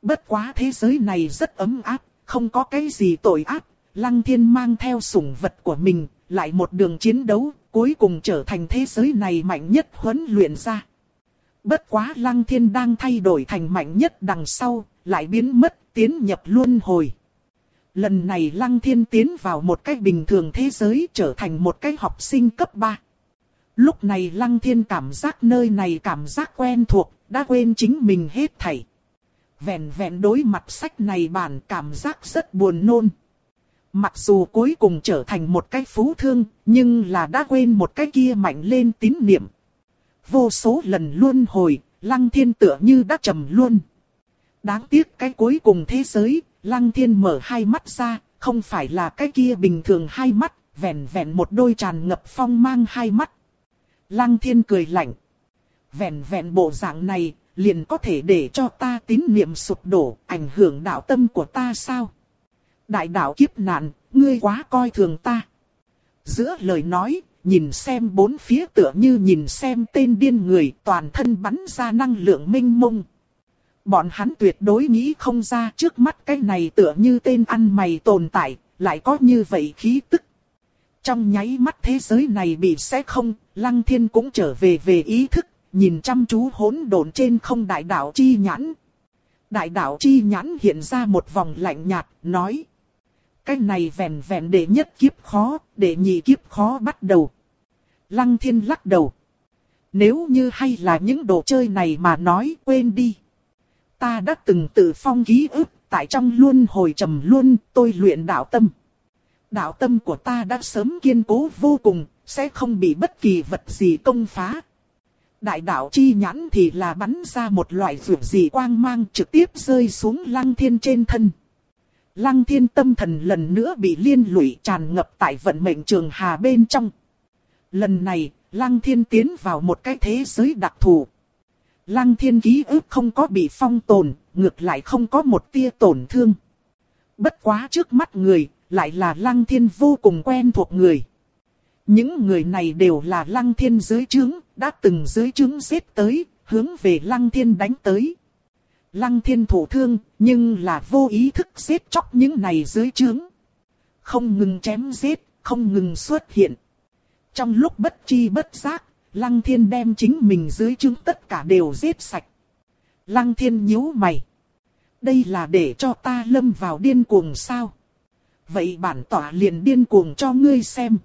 Bất quá thế giới này rất ấm áp, không có cái gì tội ác, Lăng thiên mang theo sủng vật của mình, lại một đường chiến đấu, cuối cùng trở thành thế giới này mạnh nhất huấn luyện ra. Bất quá lăng thiên đang thay đổi thành mạnh nhất đằng sau, lại biến mất, tiến nhập luân hồi. Lần này lăng thiên tiến vào một cách bình thường thế giới trở thành một cái học sinh cấp 3. Lúc này lăng thiên cảm giác nơi này cảm giác quen thuộc, đã quên chính mình hết thảy. Vẹn vẹn đối mặt sách này bản cảm giác rất buồn nôn. Mặc dù cuối cùng trở thành một cái phú thương, nhưng là đã quên một cái kia mạnh lên tín niệm. Vô số lần luôn hồi, lăng thiên tựa như đã trầm luôn. Đáng tiếc cái cuối cùng thế giới, lăng thiên mở hai mắt ra, không phải là cái kia bình thường hai mắt, vẹn vẹn một đôi tràn ngập phong mang hai mắt. Lăng thiên cười lạnh. Vẹn vẹn bộ dạng này, liền có thể để cho ta tín niệm sụp đổ, ảnh hưởng đạo tâm của ta sao? Đại đạo kiếp nạn, ngươi quá coi thường ta. Giữa lời nói, nhìn xem bốn phía tựa như nhìn xem tên điên người toàn thân bắn ra năng lượng minh mông. Bọn hắn tuyệt đối nghĩ không ra trước mắt cái này tựa như tên ăn mày tồn tại, lại có như vậy khí tức. Trong nháy mắt thế giới này bị xé không, lăng thiên cũng trở về về ý thức, nhìn chăm chú hỗn độn trên không đại đạo chi nhãn. Đại đạo chi nhãn hiện ra một vòng lạnh nhạt, nói. Cái này vẹn vẹn để nhất kiếp khó, để nhị kiếp khó bắt đầu. Lăng thiên lắc đầu. Nếu như hay là những đồ chơi này mà nói quên đi. Ta đã từng tự phong ký ức, tại trong luân hồi trầm luân, tôi luyện đạo tâm. Đạo tâm của ta đã sớm kiên cố vô cùng, sẽ không bị bất kỳ vật gì công phá. Đại đạo chi nhãn thì là bắn ra một loại vượt dị quang mang trực tiếp rơi xuống lăng thiên trên thân. Lăng thiên tâm thần lần nữa bị liên lụy tràn ngập tại vận mệnh trường hà bên trong. Lần này, lăng thiên tiến vào một cái thế giới đặc thù. Lăng thiên ký ức không có bị phong tồn, ngược lại không có một tia tổn thương. Bất quá trước mắt người, lại là lăng thiên vô cùng quen thuộc người. Những người này đều là lăng thiên dưới trướng, đã từng dưới trướng giết tới, hướng về lăng thiên đánh tới. Lăng thiên thủ thương, nhưng là vô ý thức giết chóc những này dưới trướng. Không ngừng chém giết, không ngừng xuất hiện. Trong lúc bất chi bất giác, lăng thiên đem chính mình dưới chứng tất cả đều giết sạch. Lăng thiên nhíu mày. Đây là để cho ta lâm vào điên cuồng sao? Vậy bản tỏa liền điên cuồng cho ngươi xem.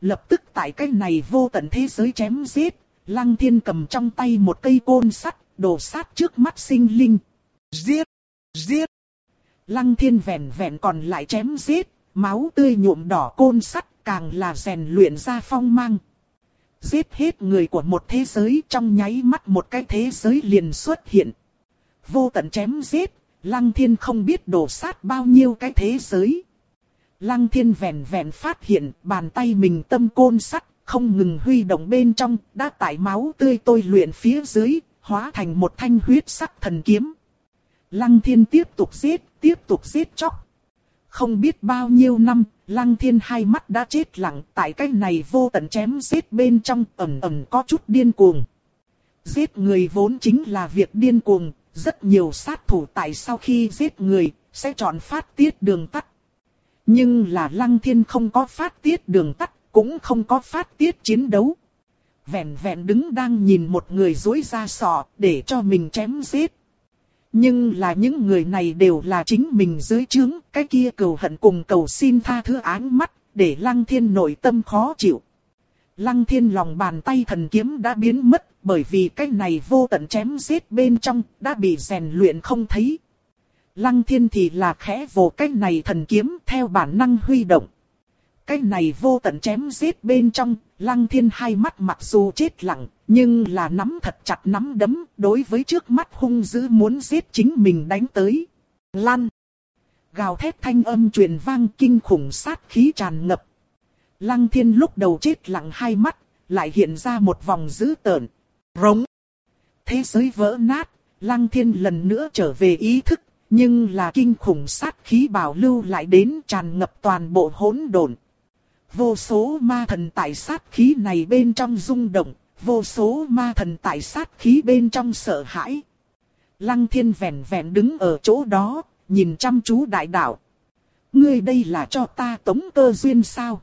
Lập tức tại cái này vô tận thế giới chém giết, Lăng Thiên cầm trong tay một cây côn sắt, đổ sát trước mắt sinh linh. Giết! Giết! Lăng Thiên vẹn vẹn còn lại chém giết, máu tươi nhuộm đỏ côn sắt càng là rèn luyện ra phong mang. Giết hết người của một thế giới trong nháy mắt một cái thế giới liền xuất hiện. Vô tận chém giết, Lăng Thiên không biết đổ sát bao nhiêu cái thế giới. Lăng thiên vẹn vẹn phát hiện bàn tay mình tâm côn sắt, không ngừng huy động bên trong, đã tải máu tươi tôi luyện phía dưới, hóa thành một thanh huyết sắc thần kiếm. Lăng thiên tiếp tục giết, tiếp tục giết chóc. Không biết bao nhiêu năm, lăng thiên hai mắt đã chết lặng tại cái này vô tận chém giết bên trong ẩn ẩn có chút điên cuồng. Giết người vốn chính là việc điên cuồng, rất nhiều sát thủ tại sau khi giết người, sẽ chọn phát tiết đường tắt nhưng là lăng thiên không có phát tiết đường tắt, cũng không có phát tiết chiến đấu. Vẹn vẹn đứng đang nhìn một người dối ra sọ để cho mình chém giết. Nhưng là những người này đều là chính mình dưới trướng, cái kia cầu hận cùng cầu xin tha thứ áng mắt, để lăng thiên nội tâm khó chịu. Lăng thiên lòng bàn tay thần kiếm đã biến mất, bởi vì cái này vô tận chém giết bên trong, đã bị rèn luyện không thấy. Lăng thiên thì là khẽ vồ cái này thần kiếm theo bản năng huy động. Cái này vô tận chém giết bên trong, lăng thiên hai mắt mặc dù chết lặng, nhưng là nắm thật chặt nắm đấm, đối với trước mắt hung dữ muốn giết chính mình đánh tới. Lan Gào thét thanh âm truyền vang kinh khủng sát khí tràn ngập. Lăng thiên lúc đầu chết lặng hai mắt, lại hiện ra một vòng dữ tợn. Rống! Thế giới vỡ nát, lăng thiên lần nữa trở về ý thức, nhưng là kinh khủng sát khí bảo lưu lại đến tràn ngập toàn bộ hỗn độn. Vô số ma thần tại sát khí này bên trong rung động, vô số ma thần tại sát khí bên trong sợ hãi. Lăng thiên vẹn vẹn đứng ở chỗ đó, nhìn chăm chú đại đạo. Ngươi đây là cho ta tống cơ duyên sao?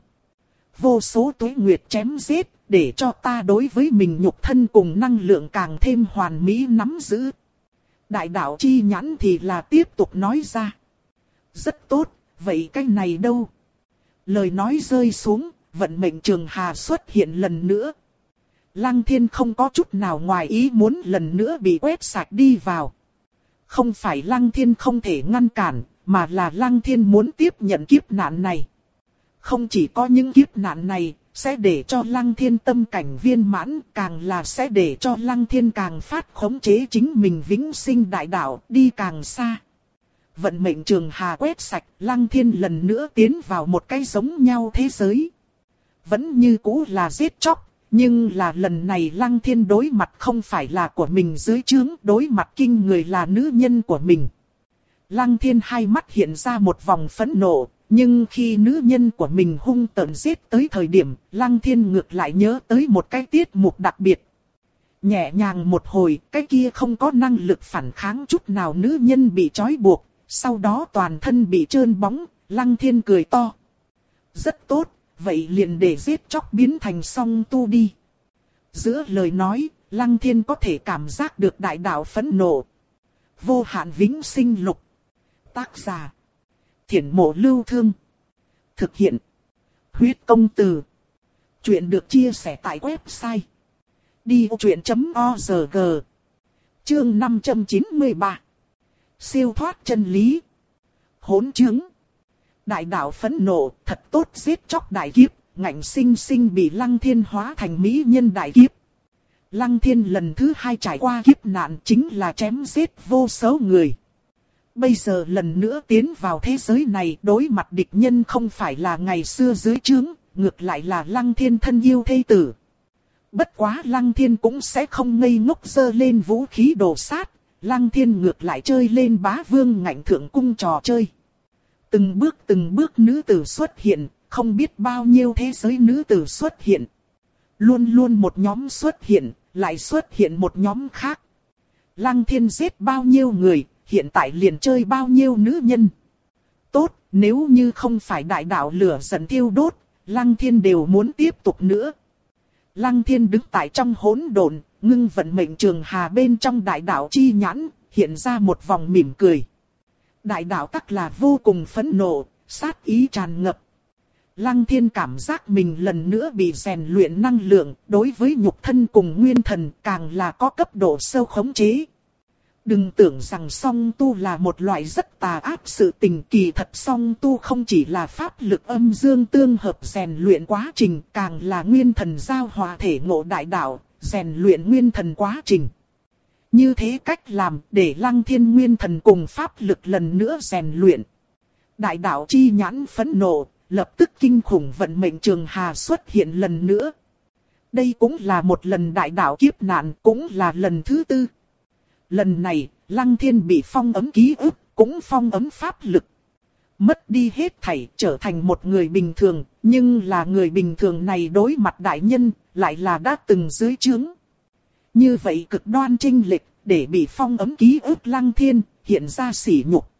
Vô số tuế nguyệt chém giết, để cho ta đối với mình nhục thân cùng năng lượng càng thêm hoàn mỹ nắm giữ. Đại đạo chi nhãn thì là tiếp tục nói ra. Rất tốt, vậy cái này đâu? Lời nói rơi xuống, vận mệnh trường hà xuất hiện lần nữa. Lăng thiên không có chút nào ngoài ý muốn lần nữa bị quét sạch đi vào. Không phải lăng thiên không thể ngăn cản, mà là lăng thiên muốn tiếp nhận kiếp nạn này. Không chỉ có những kiếp nạn này, sẽ để cho lăng thiên tâm cảnh viên mãn, càng là sẽ để cho lăng thiên càng phát khống chế chính mình vĩnh sinh đại đạo, đi càng xa. Vận mệnh trường hà quét sạch, lăng thiên lần nữa tiến vào một cái giống nhau thế giới. Vẫn như cũ là giết chóc, nhưng là lần này lăng thiên đối mặt không phải là của mình dưới trướng, đối mặt kinh người là nữ nhân của mình. Lăng thiên hai mắt hiện ra một vòng phẫn nộ, nhưng khi nữ nhân của mình hung tợn giết tới thời điểm, Lăng Thiên ngược lại nhớ tới một cái tiết mục đặc biệt. Nhẹ nhàng một hồi, cái kia không có năng lực phản kháng chút nào nữ nhân bị trói buộc, sau đó toàn thân bị trơn bóng, Lăng Thiên cười to. Rất tốt, vậy liền để giết chóc biến thành song tu đi. Giữa lời nói, Lăng Thiên có thể cảm giác được đại đạo phẫn nộ. Vô hạn vĩnh sinh lục. Tác giả thiển mộ lưu thương. Thực hiện. Huyết công từ. Chuyện được chia sẻ tại website. Đi vô chuyện.org Chương 593 Siêu thoát chân lý Hỗn chứng Đại đạo phẫn nộ, thật tốt giết chóc đại kiếp, ngạnh sinh sinh bị lăng thiên hóa thành mỹ nhân đại kiếp. Lăng thiên lần thứ hai trải qua kiếp nạn chính là chém giết vô số người. Bây giờ lần nữa tiến vào thế giới này đối mặt địch nhân không phải là ngày xưa dưới trướng, ngược lại là lăng thiên thân yêu thê tử. Bất quá lăng thiên cũng sẽ không ngây ngốc dơ lên vũ khí đổ sát, lăng thiên ngược lại chơi lên bá vương ngạnh thượng cung trò chơi. Từng bước từng bước nữ tử xuất hiện, không biết bao nhiêu thế giới nữ tử xuất hiện. Luôn luôn một nhóm xuất hiện, lại xuất hiện một nhóm khác. Lăng thiên giết bao nhiêu người, hiện tại liền chơi bao nhiêu nữ nhân. Tốt, nếu như không phải đại đạo lửa dần tiêu đốt, lăng thiên đều muốn tiếp tục nữa. Lăng thiên đứng tại trong hỗn độn, ngưng vận mệnh trường hà bên trong đại đạo chi nhãn, hiện ra một vòng mỉm cười. Đại đạo tắc là vô cùng phẫn nộ, sát ý tràn ngập. Lăng thiên cảm giác mình lần nữa bị rèn luyện năng lượng, đối với nhục thân cùng nguyên thần càng là có cấp độ sâu khống chế. Đừng tưởng rằng song tu là một loại rất tà ác sự tình kỳ thật song tu không chỉ là pháp lực âm dương tương hợp rèn luyện quá trình càng là nguyên thần giao hòa thể ngộ đại đạo, rèn luyện nguyên thần quá trình. Như thế cách làm để lăng thiên nguyên thần cùng pháp lực lần nữa rèn luyện. Đại đạo chi nhãn phẫn nộ, lập tức kinh khủng vận mệnh trường hà xuất hiện lần nữa. Đây cũng là một lần đại đạo kiếp nạn, cũng là lần thứ tư. Lần này, Lăng Thiên bị phong ấm ký ức, cũng phong ấm pháp lực. Mất đi hết thảy, trở thành một người bình thường, nhưng là người bình thường này đối mặt đại nhân, lại là đã từng dưới trướng. Như vậy cực đoan trinh lịch, để bị phong ấm ký ức Lăng Thiên, hiện ra sỉ nhục.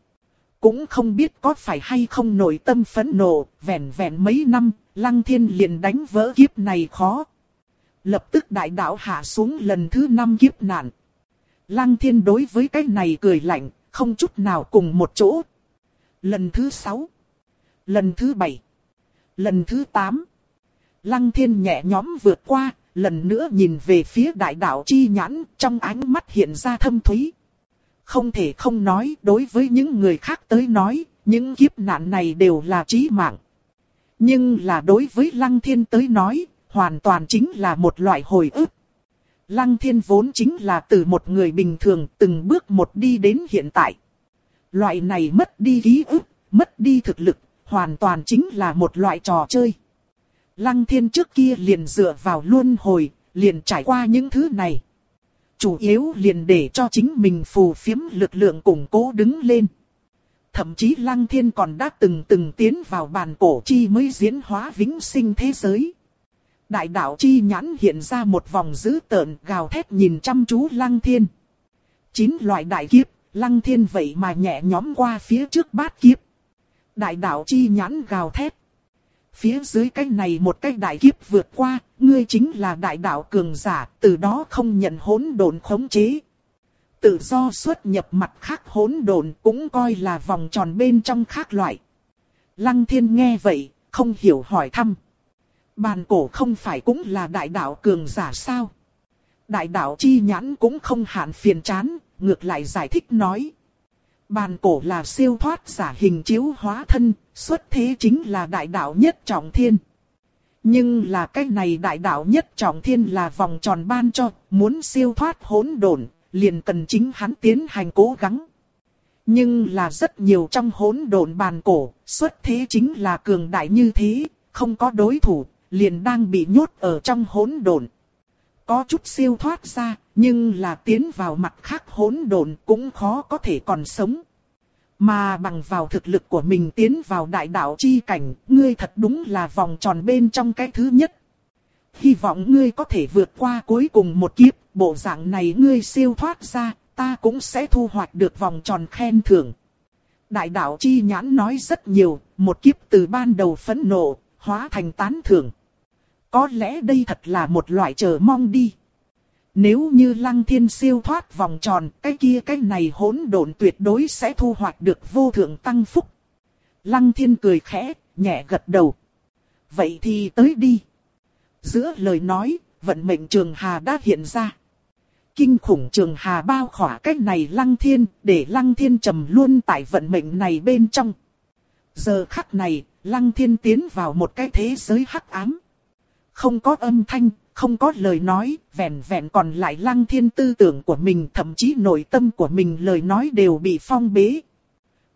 Cũng không biết có phải hay không nổi tâm phẫn nộ, vẹn vẹn mấy năm, Lăng Thiên liền đánh vỡ kiếp này khó. Lập tức đại đạo hạ xuống lần thứ năm kiếp nạn. Lăng thiên đối với cái này cười lạnh, không chút nào cùng một chỗ. Lần thứ sáu. Lần thứ bảy. Lần thứ tám. Lăng thiên nhẹ nhóm vượt qua, lần nữa nhìn về phía đại đạo chi nhãn, trong ánh mắt hiện ra thâm thúy. Không thể không nói, đối với những người khác tới nói, những kiếp nạn này đều là chí mạng. Nhưng là đối với lăng thiên tới nói, hoàn toàn chính là một loại hồi ức. Lăng thiên vốn chính là từ một người bình thường từng bước một đi đến hiện tại. Loại này mất đi ký ức, mất đi thực lực, hoàn toàn chính là một loại trò chơi. Lăng thiên trước kia liền dựa vào luân hồi, liền trải qua những thứ này. Chủ yếu liền để cho chính mình phù phiếm lực lượng củng cố đứng lên. Thậm chí Lăng Thiên còn đã từng từng tiến vào bàn cổ chi mới diễn hóa vĩnh sinh thế giới. Đại đạo chi nhãn hiện ra một vòng dữ tợn gào thét nhìn chăm chú lăng thiên. Chín loại đại kiếp, lăng thiên vậy mà nhẹ nhóm qua phía trước bát kiếp. Đại đạo chi nhãn gào thét. Phía dưới cái này một cái đại kiếp vượt qua, ngươi chính là đại đạo cường giả, từ đó không nhận hỗn độn khống chế. Tự do xuất nhập mặt khác hỗn độn cũng coi là vòng tròn bên trong khác loại. Lăng thiên nghe vậy, không hiểu hỏi thăm. Bàn cổ không phải cũng là đại đạo cường giả sao? Đại đạo chi nhãn cũng không hạn phiền chán, ngược lại giải thích nói. Bàn cổ là siêu thoát giả hình chiếu hóa thân, xuất thế chính là đại đạo nhất trọng thiên. Nhưng là cái này đại đạo nhất trọng thiên là vòng tròn ban cho, muốn siêu thoát hỗn độn, liền cần chính hắn tiến hành cố gắng. Nhưng là rất nhiều trong hỗn độn bàn cổ, xuất thế chính là cường đại như thế, không có đối thủ, liền đang bị nhốt ở trong hỗn độn. Có chút siêu thoát ra, nhưng là tiến vào mặt khác hỗn độn cũng khó có thể còn sống. Mà bằng vào thực lực của mình tiến vào đại đạo chi cảnh, ngươi thật đúng là vòng tròn bên trong cái thứ nhất. Hy vọng ngươi có thể vượt qua cuối cùng một kiếp, bộ dạng này ngươi siêu thoát ra, ta cũng sẽ thu hoạch được vòng tròn khen thưởng. Đại đạo chi nhãn nói rất nhiều, một kiếp từ ban đầu phẫn nộ, hóa thành tán thưởng. Có lẽ đây thật là một loại chờ mong đi. Nếu như lăng thiên siêu thoát vòng tròn, cái kia cái này hỗn độn tuyệt đối sẽ thu hoạch được vô thượng tăng phúc. Lăng thiên cười khẽ, nhẹ gật đầu. Vậy thì tới đi. Giữa lời nói, vận mệnh trường hà đã hiện ra. Kinh khủng trường hà bao khỏa cái này lăng thiên, để lăng thiên trầm luôn tại vận mệnh này bên trong. Giờ khắc này, lăng thiên tiến vào một cái thế giới hắc ám không có âm thanh, không có lời nói, vẹn vẹn còn lại lăng thiên tư tưởng của mình, thậm chí nội tâm của mình lời nói đều bị phong bế.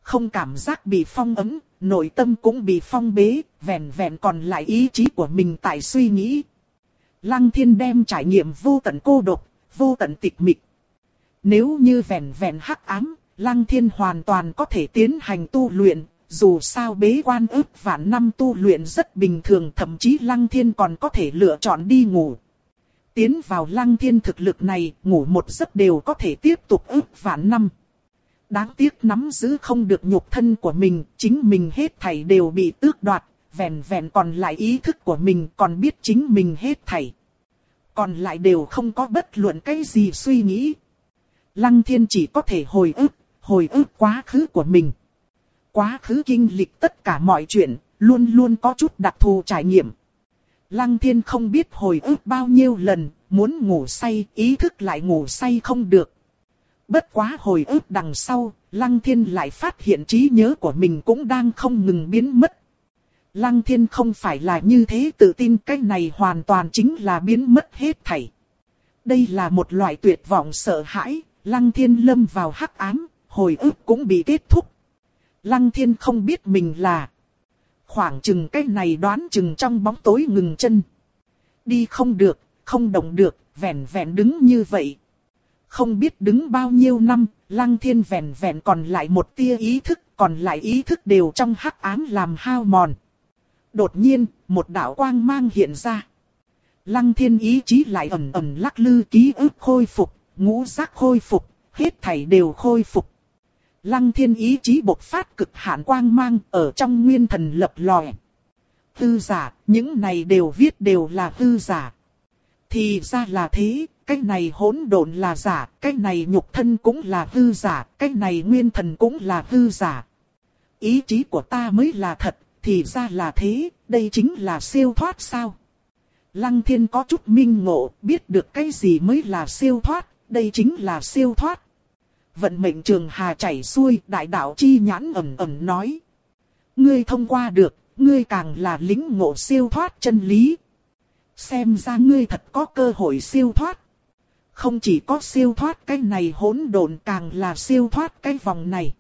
Không cảm giác bị phong ấm, nội tâm cũng bị phong bế, vẹn vẹn còn lại ý chí của mình tại suy nghĩ. Lăng thiên đem trải nghiệm vô tận cô độc, vô tận tịch mịch. Nếu như vẹn vẹn hắc ám, lăng thiên hoàn toàn có thể tiến hành tu luyện, dù sao bế quan ước vạn năm tu luyện rất bình thường thậm chí lăng thiên còn có thể lựa chọn đi ngủ. Tiến vào lăng thiên thực lực này, ngủ một giấc đều có thể tiếp tục ước vạn năm. Đáng tiếc nắm giữ không được nhục thân của mình, chính mình hết thảy đều bị tước đoạt, vẹn vẹn còn lại ý thức của mình còn biết chính mình hết thảy. Còn lại đều không có bất luận cái gì suy nghĩ. Lăng thiên chỉ có thể hồi ức, hồi ức quá khứ của mình. Quá khứ kinh lịch tất cả mọi chuyện, luôn luôn có chút đặc thù trải nghiệm. Lăng thiên không biết hồi ức bao nhiêu lần, muốn ngủ say, ý thức lại ngủ say không được. Bất quá hồi ức đằng sau, Lăng thiên lại phát hiện trí nhớ của mình cũng đang không ngừng biến mất. Lăng thiên không phải là như thế tự tin cái này hoàn toàn chính là biến mất hết thảy. Đây là một loại tuyệt vọng sợ hãi, lăng thiên lâm vào hắc ám, hồi ức cũng bị kết thúc. Lăng thiên không biết mình là. Khoảng chừng cái này đoán chừng trong bóng tối ngừng chân. Đi không được, không động được, vẹn vẹn đứng như vậy. Không biết đứng bao nhiêu năm, lăng thiên vẹn vẹn còn lại một tia ý thức, còn lại ý thức đều trong hắc ám làm hao mòn. Đột nhiên, một đạo quang mang hiện ra. Lăng thiên ý chí lại ẩm ẩm lắc lư ký ức khôi phục, ngũ giác khôi phục, hết thảy đều khôi phục. Lăng thiên ý chí bộc phát cực hạn quang mang ở trong nguyên thần lập lòe. Tư giả, những này đều viết đều là tư giả. Thì ra là thế, cái này hỗn độn là giả, cái này nhục thân cũng là tư giả, cái này nguyên thần cũng là tư giả. Ý chí của ta mới là thật, thì ra là thế, đây chính là siêu thoát sao? Lăng thiên có chút minh ngộ, biết được cái gì mới là siêu thoát, đây chính là siêu thoát. Vận mệnh trường hà chảy xuôi, đại đạo chi nhãn ầm ầm nói. Ngươi thông qua được, ngươi càng là lính ngộ siêu thoát chân lý. Xem ra ngươi thật có cơ hội siêu thoát. Không chỉ có siêu thoát cái này hỗn độn càng là siêu thoát cái vòng này.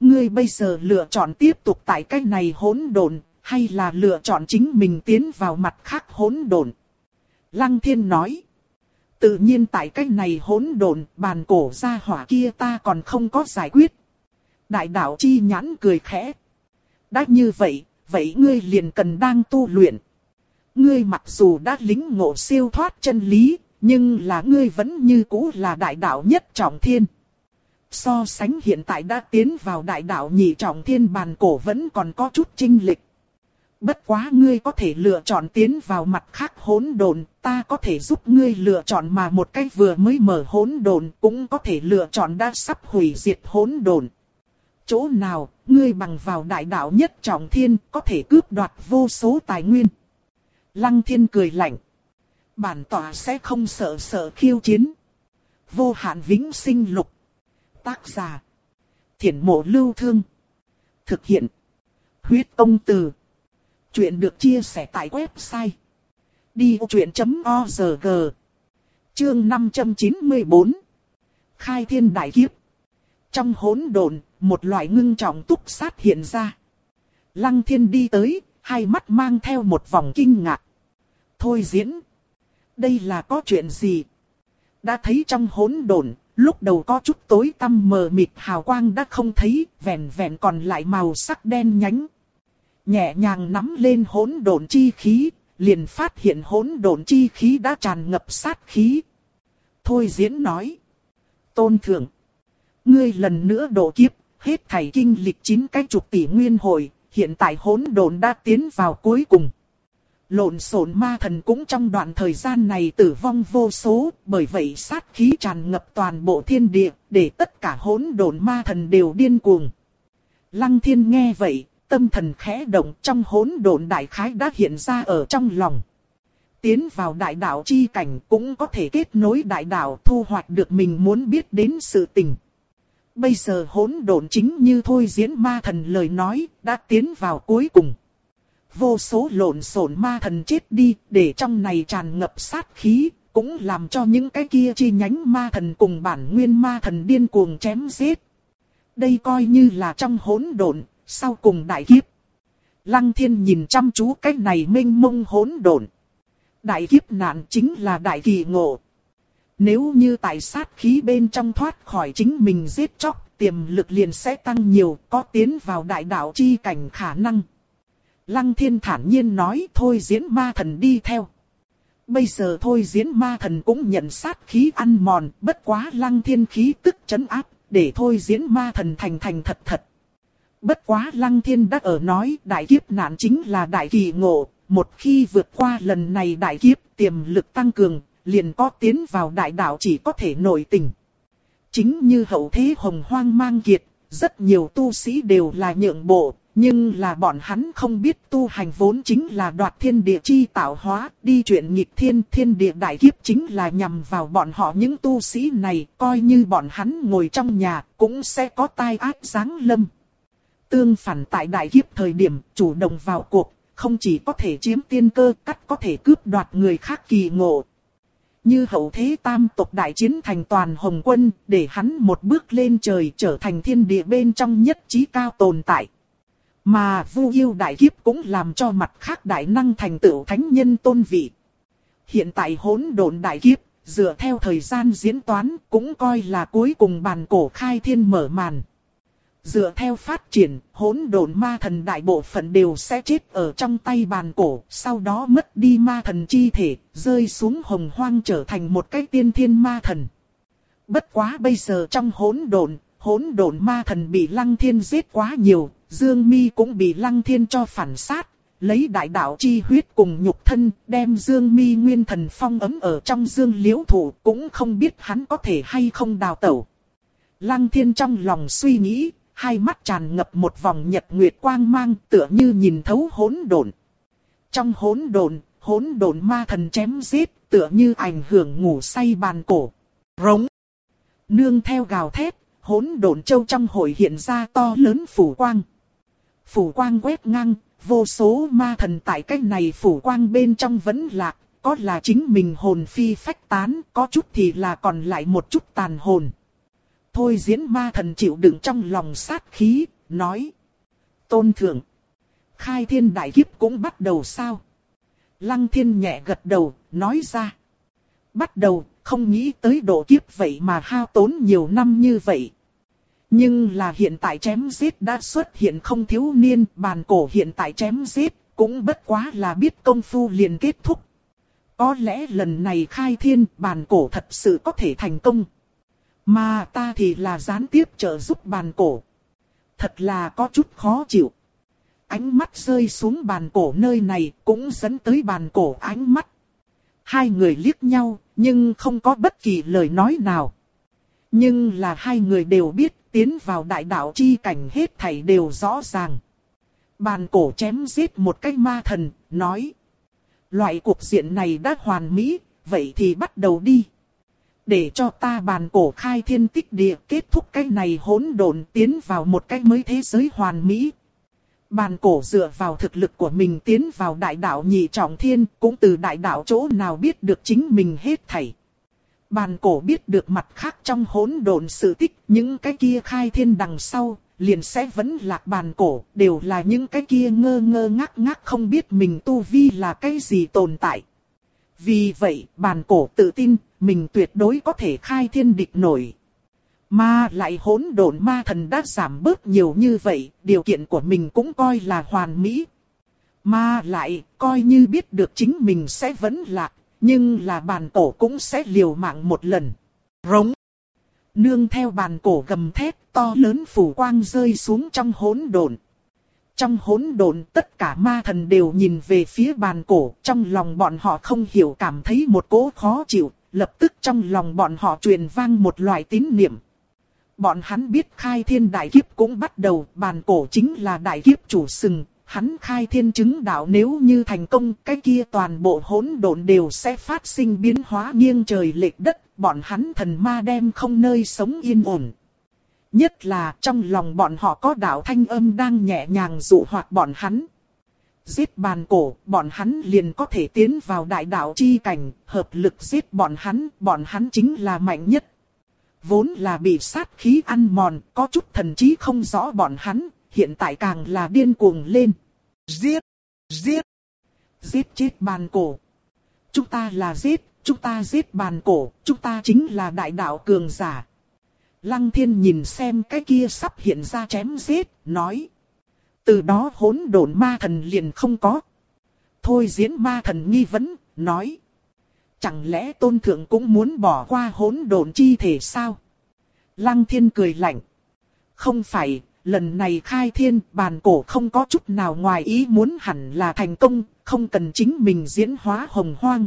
Ngươi bây giờ lựa chọn tiếp tục tại cái này hỗn độn, hay là lựa chọn chính mình tiến vào mặt khác hỗn độn? Lăng thiên nói. Tự nhiên tại cách này hỗn độn, bàn cổ ra hỏa kia ta còn không có giải quyết. Đại đạo chi nhãn cười khẽ. Đã như vậy, vậy ngươi liền cần đang tu luyện. Ngươi mặc dù đã lính ngộ siêu thoát chân lý, nhưng là ngươi vẫn như cũ là đại đạo nhất trọng thiên. So sánh hiện tại đã tiến vào đại đạo nhị trọng thiên bàn cổ vẫn còn có chút trinh lịch. Bất quá ngươi có thể lựa chọn tiến vào mặt khác hỗn độn, ta có thể giúp ngươi lựa chọn mà một cách vừa mới mở hỗn độn, cũng có thể lựa chọn đã sắp hủy diệt hỗn độn. Chỗ nào, ngươi bằng vào đại đạo nhất trọng thiên, có thể cướp đoạt vô số tài nguyên. Lăng thiên cười lạnh. Bản tỏa sẽ không sợ sợ khiêu chiến. Vô hạn vĩnh sinh lục. Tác giả. Thiển mộ lưu thương. Thực hiện. Huyết công từ. Chuyện được chia sẻ tại website. Đi vô chuyện.org Chương 594 Khai thiên đại kiếp Trong hỗn độn, một loại ngưng trọng túc sát hiện ra. Lăng thiên đi tới, hai mắt mang theo một vòng kinh ngạc. Thôi diễn. Đây là có chuyện gì? Đã thấy trong hỗn độn, lúc đầu có chút tối tăm mờ mịt hào quang đã không thấy, vẹn vẹn còn lại màu sắc đen nhánh. Nhẹ nhàng nắm lên hỗn độn chi khí, liền phát hiện hỗn độn chi khí đã tràn ngập sát khí. Thôi diễn nói. Tôn thượng. Ngươi lần nữa độ kiếp, hết thảy kinh lịch chín cái chục tỷ nguyên hồi, hiện tại hỗn độn đã tiến vào cuối cùng. Lộn xộn ma thần cũng trong đoạn thời gian này tử vong vô số, bởi vậy sát khí tràn ngập toàn bộ thiên địa, để tất cả hỗn độn ma thần đều điên cuồng. Lăng thiên nghe vậy, tâm thần khẽ động trong hỗn độn đại khái đã hiện ra ở trong lòng. Tiến vào đại đạo chi cảnh cũng có thể kết nối đại đạo thu hoạch được mình muốn biết đến sự tình. Bây giờ hỗn độn chính như thôi diễn ma thần lời nói, đã tiến vào cuối cùng. vô số lộn xộn ma thần chết đi, để trong này tràn ngập sát khí, cũng làm cho những cái kia chi nhánh ma thần cùng bản nguyên ma thần điên cuồng chém giết. Đây coi như là trong hỗn độn, sau cùng đại kiếp. Lăng thiên nhìn chăm chú cái này mênh mông hỗn độn. Đại kiếp nạn chính là đại kỳ ngộ. Nếu như tại sát khí bên trong thoát khỏi chính mình giết chóc, tiềm lực liền sẽ tăng nhiều, có tiến vào đại đạo chi cảnh khả năng. Lăng thiên thản nhiên nói thôi diễn ma thần đi theo. Bây giờ thôi diễn ma thần cũng nhận sát khí ăn mòn, bất quá lăng thiên khí tức chấn áp, để thôi diễn ma thần thành thành thật thật. Bất quá lăng thiên đã ở nói đại kiếp nạn chính là đại kỳ ngộ, một khi vượt qua lần này đại kiếp tiềm lực tăng cường, liền có tiến vào đại đạo chỉ có thể nổi tình. Chính như hậu thế hồng hoang mang kiệt, rất nhiều tu sĩ đều là nhượng bộ, nhưng là bọn hắn không biết tu hành vốn chính là đoạt thiên địa chi tạo hóa, đi chuyện nghịch thiên thiên địa đại kiếp chính là nhằm vào bọn họ những tu sĩ này, coi như bọn hắn ngồi trong nhà cũng sẽ có tai ác giáng lâm. Tương phản tại đại kiếp thời điểm chủ động vào cuộc, không chỉ có thể chiếm tiên cơ cắt có thể cướp đoạt người khác kỳ ngộ. Như hậu thế tam tộc đại chiến thành toàn hồng quân, để hắn một bước lên trời trở thành thiên địa bên trong nhất trí cao tồn tại. Mà vu yêu đại kiếp cũng làm cho mặt khác đại năng thành tựu thánh nhân tôn vị. Hiện tại hỗn độn đại kiếp, dựa theo thời gian diễn toán cũng coi là cuối cùng bàn cổ khai thiên mở màn. Dựa theo phát triển, hỗn độn ma thần đại bộ phận đều sẽ chết ở trong tay bàn cổ, sau đó mất đi ma thần chi thể, rơi xuống hồng hoang trở thành một cái tiên thiên ma thần. Bất quá bây giờ trong hỗn độn, hỗn độn ma thần bị lăng thiên giết quá nhiều, Dương Mi cũng bị lăng thiên cho phản sát, lấy đại đạo chi huyết cùng nhục thân, đem Dương Mi nguyên thần phong ấm ở trong Dương Liễu thủ, cũng không biết hắn có thể hay không đào tẩu. Lăng thiên trong lòng suy nghĩ, hai mắt tràn ngập một vòng nhật nguyệt quang mang tựa như nhìn thấu hỗn độn. Trong hỗn độn, hỗn độn ma thần chém giết tựa như ảnh hưởng ngủ say bàn cổ. Rống. Nương theo gào thét, hỗn độn châu trong hội hiện ra to lớn phủ quang. Phủ quang quét ngang, vô số ma thần tại cách này phủ quang bên trong vẫn lạc, có là chính mình hồn phi phách tán, có chút thì là còn lại một chút tàn hồn. Thôi diễn ma thần chịu đựng trong lòng sát khí, nói. Tôn thượng. Khai thiên đại kiếp cũng bắt đầu sao? Lăng thiên nhẹ gật đầu, nói ra. Bắt đầu, không nghĩ tới độ kiếp vậy mà hao tốn nhiều năm như vậy. Nhưng là hiện tại chém giết đã xuất hiện không thiếu niên, bàn cổ hiện tại chém giết, cũng bất quá là biết công phu liền kết thúc. Có lẽ lần này khai thiên bàn cổ thật sự có thể thành công. Mà ta thì là gián tiếp trợ giúp bàn cổ. Thật là có chút khó chịu. Ánh mắt rơi xuống bàn cổ nơi này cũng dẫn tới bàn cổ ánh mắt. Hai người liếc nhau, nhưng không có bất kỳ lời nói nào. Nhưng là hai người đều biết tiến vào đại đạo chi cảnh hết thảy đều rõ ràng. Bàn cổ chém giết một cái ma thần, nói. Loại cuộc diện này đã hoàn mỹ, vậy thì bắt đầu đi. Để cho ta bàn cổ khai thiên tích địa kết thúc cái này hỗn độn tiến vào một cái mới thế giới hoàn mỹ. Bàn cổ dựa vào thực lực của mình tiến vào đại đạo nhị trọng thiên, cũng từ đại đạo chỗ nào biết được chính mình hết thảy. Bàn cổ biết được mặt khác trong hỗn độn sự tích, những cái kia khai thiên đằng sau, liền sẽ vẫn lạc bàn cổ, đều là những cái kia ngơ ngơ ngác ngác không biết mình tu vi là cái gì tồn tại. Vì vậy, bàn cổ tự tin, mình tuyệt đối có thể khai thiên địch nổi. Mà lại hỗn độn ma thần đã giảm bớt nhiều như vậy, điều kiện của mình cũng coi là hoàn mỹ. Mà lại, coi như biết được chính mình sẽ vẫn lạc, nhưng là bàn cổ cũng sẽ liều mạng một lần. Rống. Nương theo bàn cổ gầm thét, to lớn phủ quang rơi xuống trong hỗn độn. Trong hỗn độn tất cả ma thần đều nhìn về phía bàn cổ, trong lòng bọn họ không hiểu cảm thấy một cố khó chịu, lập tức trong lòng bọn họ truyền vang một loại tín niệm. Bọn hắn biết khai thiên đại kiếp cũng bắt đầu, bàn cổ chính là đại kiếp chủ sừng, hắn khai thiên chứng đạo nếu như thành công, cái kia toàn bộ hỗn độn đều sẽ phát sinh biến hóa nghiêng trời lệch đất, bọn hắn thần ma đem không nơi sống yên ổn. Nhất là trong lòng bọn họ có đạo thanh âm đang nhẹ nhàng dụ hoạt bọn hắn. Giết bàn cổ, bọn hắn liền có thể tiến vào đại đạo chi cảnh, hợp lực giết bọn hắn, bọn hắn chính là mạnh nhất. Vốn là bị sát khí ăn mòn, có chút thần trí không rõ bọn hắn, hiện tại càng là điên cuồng lên. Giết! Giết! Giết chết bàn cổ. Chúng ta là giết, chúng ta giết bàn cổ, chúng ta chính là đại đạo cường giả. Lăng thiên nhìn xem cái kia sắp hiện ra chém giết, nói. Từ đó hỗn độn ma thần liền không có. Thôi diễn ma thần nghi vấn, nói. Chẳng lẽ tôn thượng cũng muốn bỏ qua hỗn độn chi thể sao? Lăng thiên cười lạnh. Không phải, lần này khai thiên bàn cổ không có chút nào ngoài ý muốn hẳn là thành công, không cần chính mình diễn hóa hồng hoang.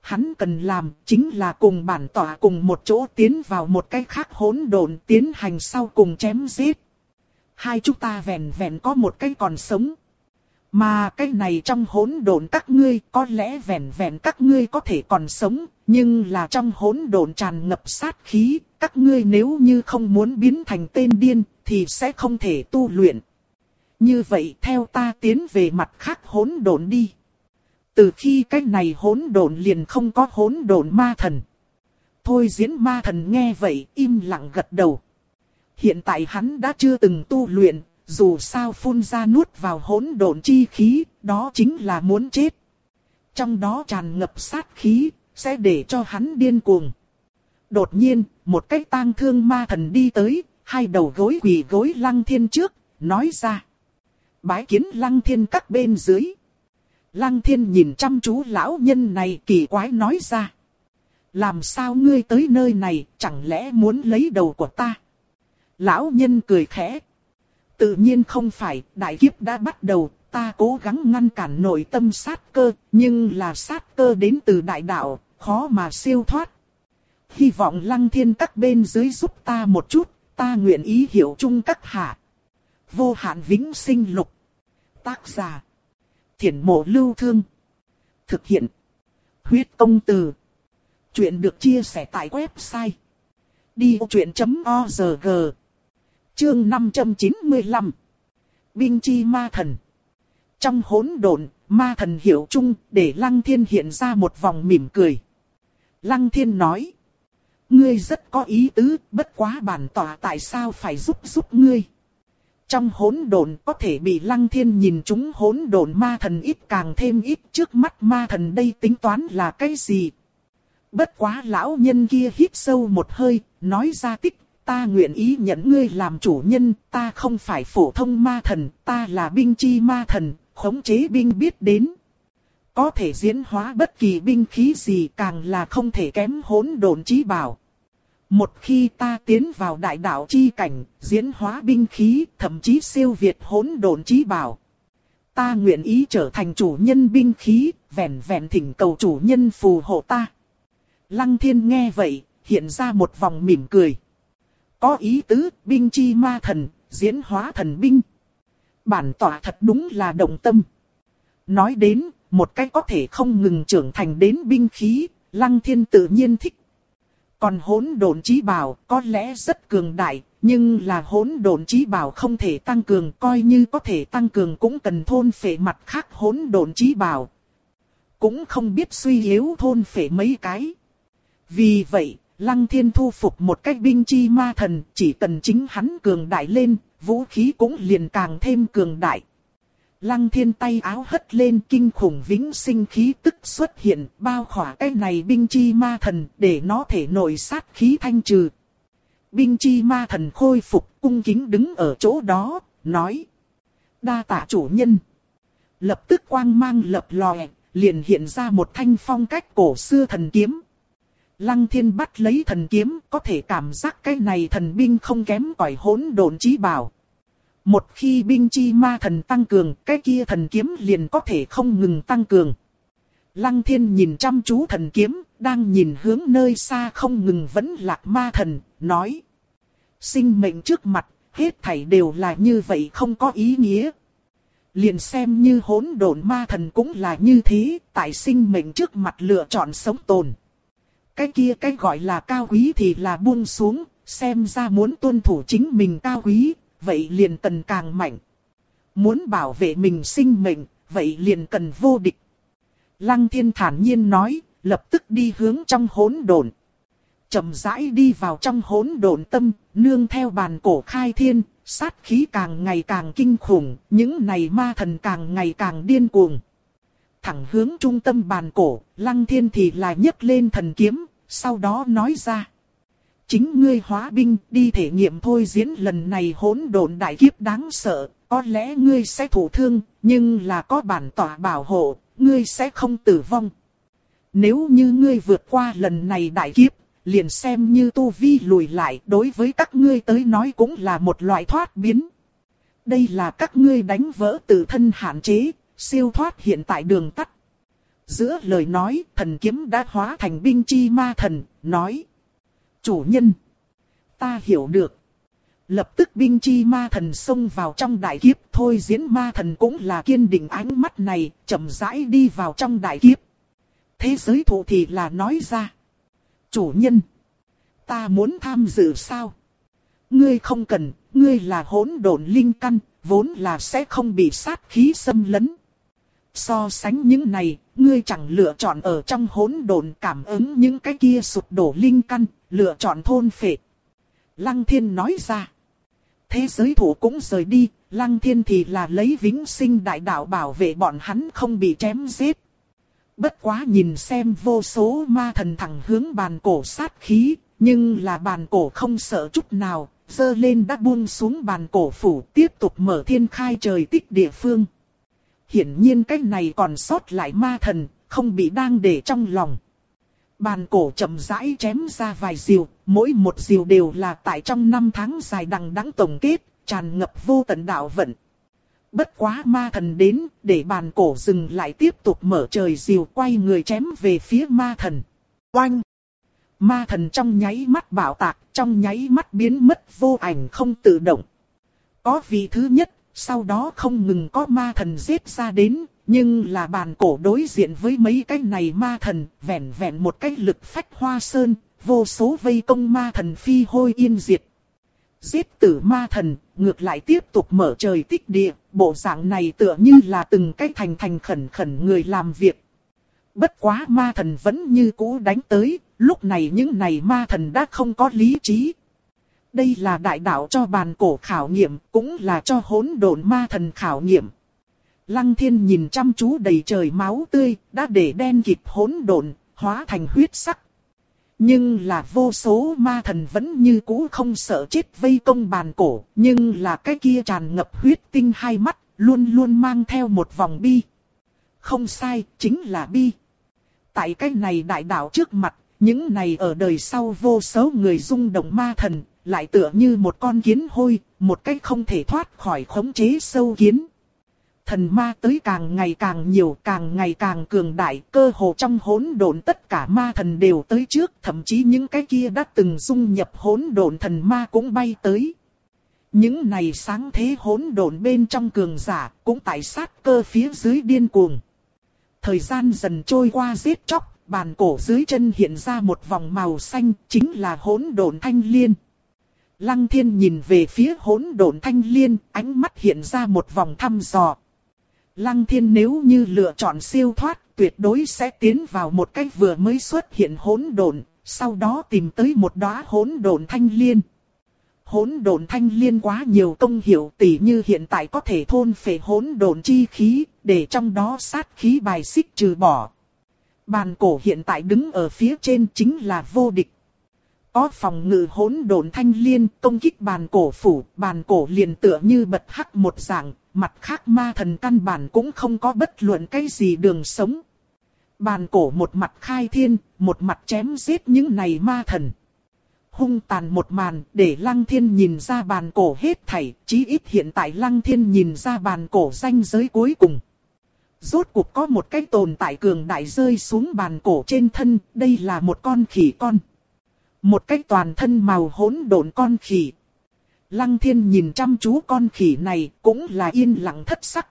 Hắn cần làm chính là cùng bản tỏa cùng một chỗ tiến vào một cái khác hỗn độn tiến hành sau cùng chém giết. Hai chúng ta vẹn vẹn có một cái còn sống. Mà cái này trong hỗn độn các ngươi có lẽ vẹn vẹn các ngươi có thể còn sống, nhưng là trong hỗn độn tràn ngập sát khí, các ngươi nếu như không muốn biến thành tên điên thì sẽ không thể tu luyện. Như vậy theo ta tiến về mặt khác hỗn độn đi. Từ khi cái này hỗn độn liền không có hỗn độn ma thần. Thôi diễn ma thần nghe vậy im lặng gật đầu. Hiện tại hắn đã chưa từng tu luyện, dù sao phun ra nuốt vào hỗn độn chi khí, đó chính là muốn chết. Trong đó tràn ngập sát khí, sẽ để cho hắn điên cuồng. Đột nhiên, một cái tang thương ma thần đi tới, hai đầu gối quỳ gối lăng thiên trước, nói ra. Bái kiến lăng thiên các bên dưới. Lăng thiên nhìn chăm chú lão nhân này kỳ quái nói ra. Làm sao ngươi tới nơi này, chẳng lẽ muốn lấy đầu của ta? Lão nhân cười khẽ. Tự nhiên không phải, đại kiếp đã bắt đầu, ta cố gắng ngăn cản nội tâm sát cơ, nhưng là sát cơ đến từ đại đạo, khó mà siêu thoát. Hy vọng lăng thiên các bên dưới giúp ta một chút, ta nguyện ý hiểu chung các hạ. Vô hạn vĩnh sinh lục. Tác giả. Thiển mộ lưu thương. Thực hiện. Huyết công từ. Chuyện được chia sẻ tại website. Đi vô chuyện.org Chương 595 Binh chi ma thần Trong hỗn độn, ma thần hiểu chung để Lăng Thiên hiện ra một vòng mỉm cười. Lăng Thiên nói Ngươi rất có ý tứ, bất quá bản tỏa tại sao phải giúp giúp ngươi. Trong hỗn độn có thể bị lăng thiên nhìn chúng hỗn độn ma thần ít càng thêm ít trước mắt ma thần đây tính toán là cái gì. Bất quá lão nhân kia hít sâu một hơi, nói ra tích, ta nguyện ý nhận ngươi làm chủ nhân, ta không phải phổ thông ma thần, ta là binh chi ma thần, khống chế binh biết đến. Có thể diễn hóa bất kỳ binh khí gì càng là không thể kém hỗn độn trí bảo. Một khi ta tiến vào đại đạo chi cảnh, diễn hóa binh khí, thậm chí siêu việt hỗn độn trí bảo. Ta nguyện ý trở thành chủ nhân binh khí, vẹn vẹn thỉnh cầu chủ nhân phù hộ ta. Lăng thiên nghe vậy, hiện ra một vòng mỉm cười. Có ý tứ, binh chi ma thần, diễn hóa thần binh. Bản tỏa thật đúng là động tâm. Nói đến, một cách có thể không ngừng trưởng thành đến binh khí, lăng thiên tự nhiên thích. Còn hỗn độn trí bảo có lẽ rất cường đại, nhưng là hỗn độn trí bảo không thể tăng cường, coi như có thể tăng cường cũng cần thôn phệ mặt khác hỗn độn trí bảo. Cũng không biết suy yếu thôn phệ mấy cái. Vì vậy, Lăng Thiên thu phục một cách binh chi ma thần, chỉ cần chính hắn cường đại lên, vũ khí cũng liền càng thêm cường đại. Lăng thiên tay áo hất lên kinh khủng vĩnh sinh khí tức xuất hiện bao khỏa cái này binh chi ma thần để nó thể nội sát khí thanh trừ. Binh chi ma thần khôi phục cung kính đứng ở chỗ đó, nói. Đa tạ chủ nhân. Lập tức quang mang lập lòe, liền hiện ra một thanh phong cách cổ xưa thần kiếm. Lăng thiên bắt lấy thần kiếm, có thể cảm giác cái này thần binh không kém cỏi hỗn độn trí bảo. Một khi binh chi ma thần tăng cường, cái kia thần kiếm liền có thể không ngừng tăng cường. Lăng thiên nhìn chăm chú thần kiếm, đang nhìn hướng nơi xa không ngừng vẫn lạc ma thần, nói. Sinh mệnh trước mặt, hết thảy đều là như vậy không có ý nghĩa. Liền xem như hỗn độn ma thần cũng là như thế, tại sinh mệnh trước mặt lựa chọn sống tồn. Cái kia cái gọi là cao quý thì là buông xuống, xem ra muốn tuân thủ chính mình cao quý, vậy liền tần càng mạnh. Muốn bảo vệ mình sinh mệnh, vậy liền cần vô địch. Lăng thiên thản nhiên nói, lập tức đi hướng trong hỗn độn. chậm rãi đi vào trong hỗn độn tâm, nương theo bàn cổ khai thiên, sát khí càng ngày càng kinh khủng, những này ma thần càng ngày càng điên cuồng. Thẳng hướng trung tâm bàn cổ, lăng thiên thì là nhấc lên thần kiếm, sau đó nói ra. Chính ngươi hóa binh đi thể nghiệm thôi diễn lần này hỗn độn đại kiếp đáng sợ, có lẽ ngươi sẽ thụ thương, nhưng là có bản tỏa bảo hộ, ngươi sẽ không tử vong. Nếu như ngươi vượt qua lần này đại kiếp, liền xem như tu vi lùi lại đối với các ngươi tới nói cũng là một loại thoát biến. Đây là các ngươi đánh vỡ tự thân hạn chế, siêu thoát hiện tại đường tắt. Giữa lời nói, thần kiếm đã hóa thành binh chi ma thần, nói. Chủ nhân, ta hiểu được. Lập tức binh chi ma thần xông vào trong đại kiếp thôi diễn ma thần cũng là kiên định ánh mắt này, chậm rãi đi vào trong đại kiếp. Thế giới thụ thì là nói ra. Chủ nhân, ta muốn tham dự sao? Ngươi không cần, ngươi là hỗn độn linh căn, vốn là sẽ không bị sát khí xâm lấn. So sánh những này, ngươi chẳng lựa chọn ở trong hỗn độn cảm ứng những cái kia sụp đổ linh căn, lựa chọn thôn phệ. Lăng thiên nói ra. Thế giới thủ cũng rời đi, lăng thiên thì là lấy vĩnh sinh đại đạo bảo vệ bọn hắn không bị chém giết. Bất quá nhìn xem vô số ma thần thẳng hướng bàn cổ sát khí, nhưng là bàn cổ không sợ chút nào, dơ lên đã buông xuống bàn cổ phủ tiếp tục mở thiên khai trời tích địa phương. Hiển nhiên cái này còn sót lại ma thần, không bị đang để trong lòng. Bàn cổ chậm rãi chém ra vài diều, mỗi một diều đều là tại trong năm tháng dài đằng đẵng tổng kết, tràn ngập vô tận đạo vận. Bất quá ma thần đến, để bàn cổ dừng lại tiếp tục mở trời diều quay người chém về phía ma thần. Oanh! Ma thần trong nháy mắt bảo tạc, trong nháy mắt biến mất vô ảnh không tự động. Có vị thứ nhất, sau đó không ngừng có ma thần giết ra đến, nhưng là bàn cổ đối diện với mấy cái này ma thần, vẹn vẹn một cái lực phách hoa sơn, vô số vây công ma thần phi hôi yên diệt. Giết tử ma thần, ngược lại tiếp tục mở trời tích địa, bộ dạng này tựa như là từng cái thành thành khẩn khẩn người làm việc. Bất quá ma thần vẫn như cũ đánh tới, lúc này những này ma thần đã không có lý trí. Đây là đại đạo cho bàn cổ khảo nghiệm, cũng là cho hỗn độn ma thần khảo nghiệm. Lăng thiên nhìn chăm chú đầy trời máu tươi, đã để đen kịp hỗn độn, hóa thành huyết sắc. Nhưng là vô số ma thần vẫn như cũ không sợ chết vây công bàn cổ, nhưng là cái kia tràn ngập huyết tinh hai mắt, luôn luôn mang theo một vòng bi. Không sai, chính là bi. Tại cái này đại đạo trước mặt, những này ở đời sau vô số người rung động ma thần, lại tựa như một con kiến hôi, một cách không thể thoát khỏi khống chế sâu kiến thần ma tới càng ngày càng nhiều, càng ngày càng cường đại, cơ hồ trong hỗn độn tất cả ma thần đều tới trước, thậm chí những cái kia đã từng dung nhập hỗn độn thần ma cũng bay tới. Những này sáng thế hỗn độn bên trong cường giả, cũng tại sát cơ phía dưới điên cuồng. Thời gian dần trôi qua giết chóc, bàn cổ dưới chân hiện ra một vòng màu xanh, chính là hỗn độn thanh liên. Lăng thiên nhìn về phía hỗn độn thanh liên, ánh mắt hiện ra một vòng thăm dò. Lăng thiên nếu như lựa chọn siêu thoát, tuyệt đối sẽ tiến vào một cách vừa mới xuất hiện hỗn độn, sau đó tìm tới một đóa hỗn độn thanh liên. Hỗn độn thanh liên quá nhiều công hiệu tỷ như hiện tại có thể thôn phệ hỗn độn chi khí, để trong đó sát khí bài xích trừ bỏ. Bàn cổ hiện tại đứng ở phía trên chính là vô địch. Có phòng ngự hỗn độn thanh liên công kích bàn cổ phủ, bàn cổ liền tựa như bật hắc một dạng, mặt khác ma thần căn bản cũng không có bất luận cái gì đường sống. Bàn cổ một mặt khai thiên, một mặt chém giết những này ma thần. Hung tàn một màn để lăng thiên nhìn ra bàn cổ hết thảy, chí ít hiện tại lăng thiên nhìn ra bàn cổ danh giới cuối cùng. Rốt cuộc có một cái tồn tại cường đại rơi xuống bàn cổ trên thân, đây là một con khỉ con. Một cái toàn thân màu hỗn độn con khỉ, Lăng thiên nhìn chăm chú con khỉ này cũng là yên lặng thất sắc.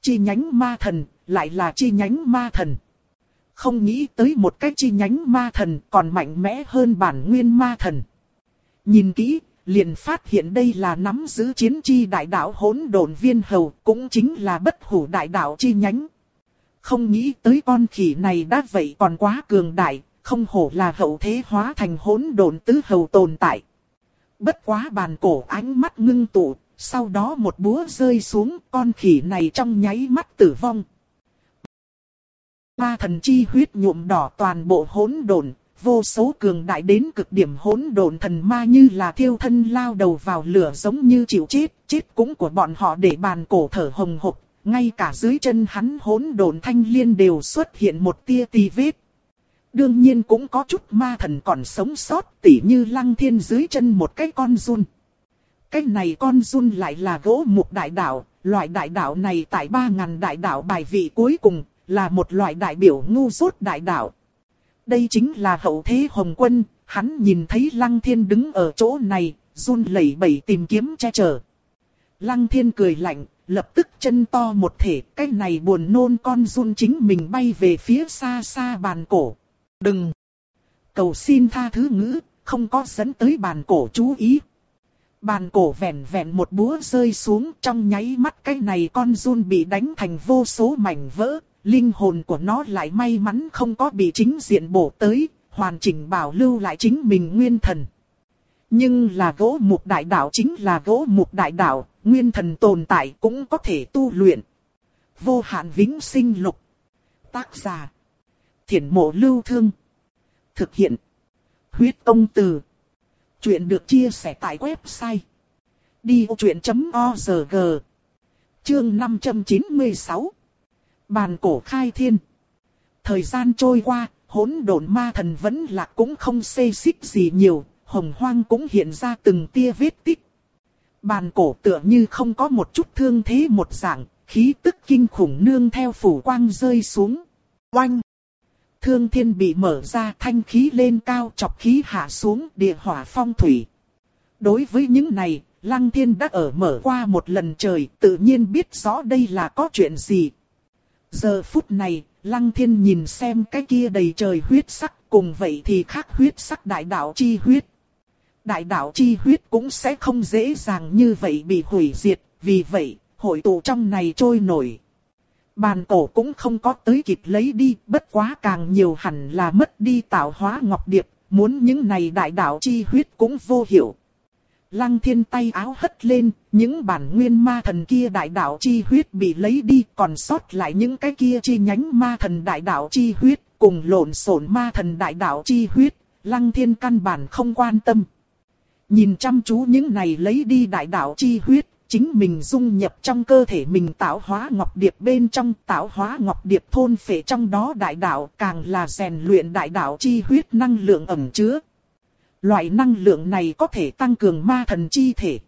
Chi nhánh ma thần, lại là chi nhánh ma thần. Không nghĩ tới một cái chi nhánh ma thần còn mạnh mẽ hơn bản nguyên ma thần. Nhìn kỹ, liền phát hiện đây là nắm giữ chiến chi đại đạo hỗn độn viên hầu, cũng chính là bất hủ đại đạo chi nhánh. Không nghĩ tới con khỉ này đã vậy còn quá cường đại, không hổ là hậu thế hóa thành hỗn độn tứ hầu tồn tại. Bất quá bàn cổ ánh mắt ngưng tụ, sau đó một búa rơi xuống, con khỉ này trong nháy mắt tử vong. Ma thần chi huyết nhuộm đỏ toàn bộ hỗn độn, vô số cường đại đến cực điểm hỗn độn thần ma như là thiêu thân lao đầu vào lửa giống như chịu chết, chết cũng của bọn họ để bàn cổ thở hồng hộc, ngay cả dưới chân hắn hỗn độn thanh liên đều xuất hiện một tia tì vết. Đương nhiên cũng có chút ma thần còn sống sót tỉ như lăng thiên dưới chân một cái con run. Cái này con run lại là gỗ mục đại đạo, loại đại đạo này tại ba ngàn đại đạo bài vị cuối cùng, là một loại đại biểu ngu dốt đại đạo. Đây chính là hậu thế Hồng Quân, hắn nhìn thấy Lăng Thiên đứng ở chỗ này, run lẩy bẩy tìm kiếm che chở. Lăng Thiên cười lạnh, lập tức chân to một thể, cái này buồn nôn con run chính mình bay về phía xa xa bàn cổ. Đừng! Cầu xin tha thứ ngữ, không có dẫn tới bàn cổ chú ý. Bàn cổ vẹn vẹn một búa rơi xuống trong nháy mắt cái này con run bị đánh thành vô số mảnh vỡ, linh hồn của nó lại may mắn không có bị chính diện bổ tới, hoàn chỉnh bảo lưu lại chính mình nguyên thần. Nhưng là gỗ mục đại đạo chính là gỗ mục đại đạo, nguyên thần tồn tại cũng có thể tu luyện. Vô hạn vĩnh sinh lục. Tác giả. Thiển mộ lưu thương. Thực hiện. Huyết công từ. Chuyện được chia sẻ tại website. Đi vô chuyện.org Chương 596 Bàn cổ khai thiên. Thời gian trôi qua, hỗn độn ma thần vẫn là cũng không xê xích gì nhiều, hồng hoang cũng hiện ra từng tia vết tích. Bàn cổ tựa như không có một chút thương thế một dạng, khí tức kinh khủng nương theo phủ quang rơi xuống. Oanh! Thương thiên bị mở ra thanh khí lên cao chọc khí hạ xuống địa hỏa phong thủy. Đối với những này, Lăng Thiên đã ở mở qua một lần trời, tự nhiên biết rõ đây là có chuyện gì, Giờ phút này, Lăng Thiên nhìn xem cái kia đầy trời huyết sắc, cùng vậy thì khác huyết sắc đại đạo chi huyết. Đại đạo chi huyết cũng sẽ không dễ dàng như vậy bị hủy diệt, vì vậy, hội tụ trong này trôi nổi. Bàn cổ cũng không có tới kịp lấy đi, bất quá càng nhiều hẳn là mất đi tạo hóa ngọc điệp, muốn những này đại đạo chi huyết cũng vô hiệu. Lăng thiên tay áo hất lên, những bản nguyên ma thần kia đại đạo chi huyết bị lấy đi, còn sót lại những cái kia chi nhánh ma thần đại đạo chi huyết, cùng lộn xộn ma thần đại đạo chi huyết, lăng thiên căn bản không quan tâm. Nhìn chăm chú những này lấy đi đại đạo chi huyết, chính mình dung nhập trong cơ thể mình tạo hóa ngọc điệp bên trong tạo hóa ngọc điệp thôn phệ trong đó đại đạo càng là rèn luyện đại đạo chi huyết năng lượng ẩm chứa. Loại năng lượng này có thể tăng cường ma thần chi thể.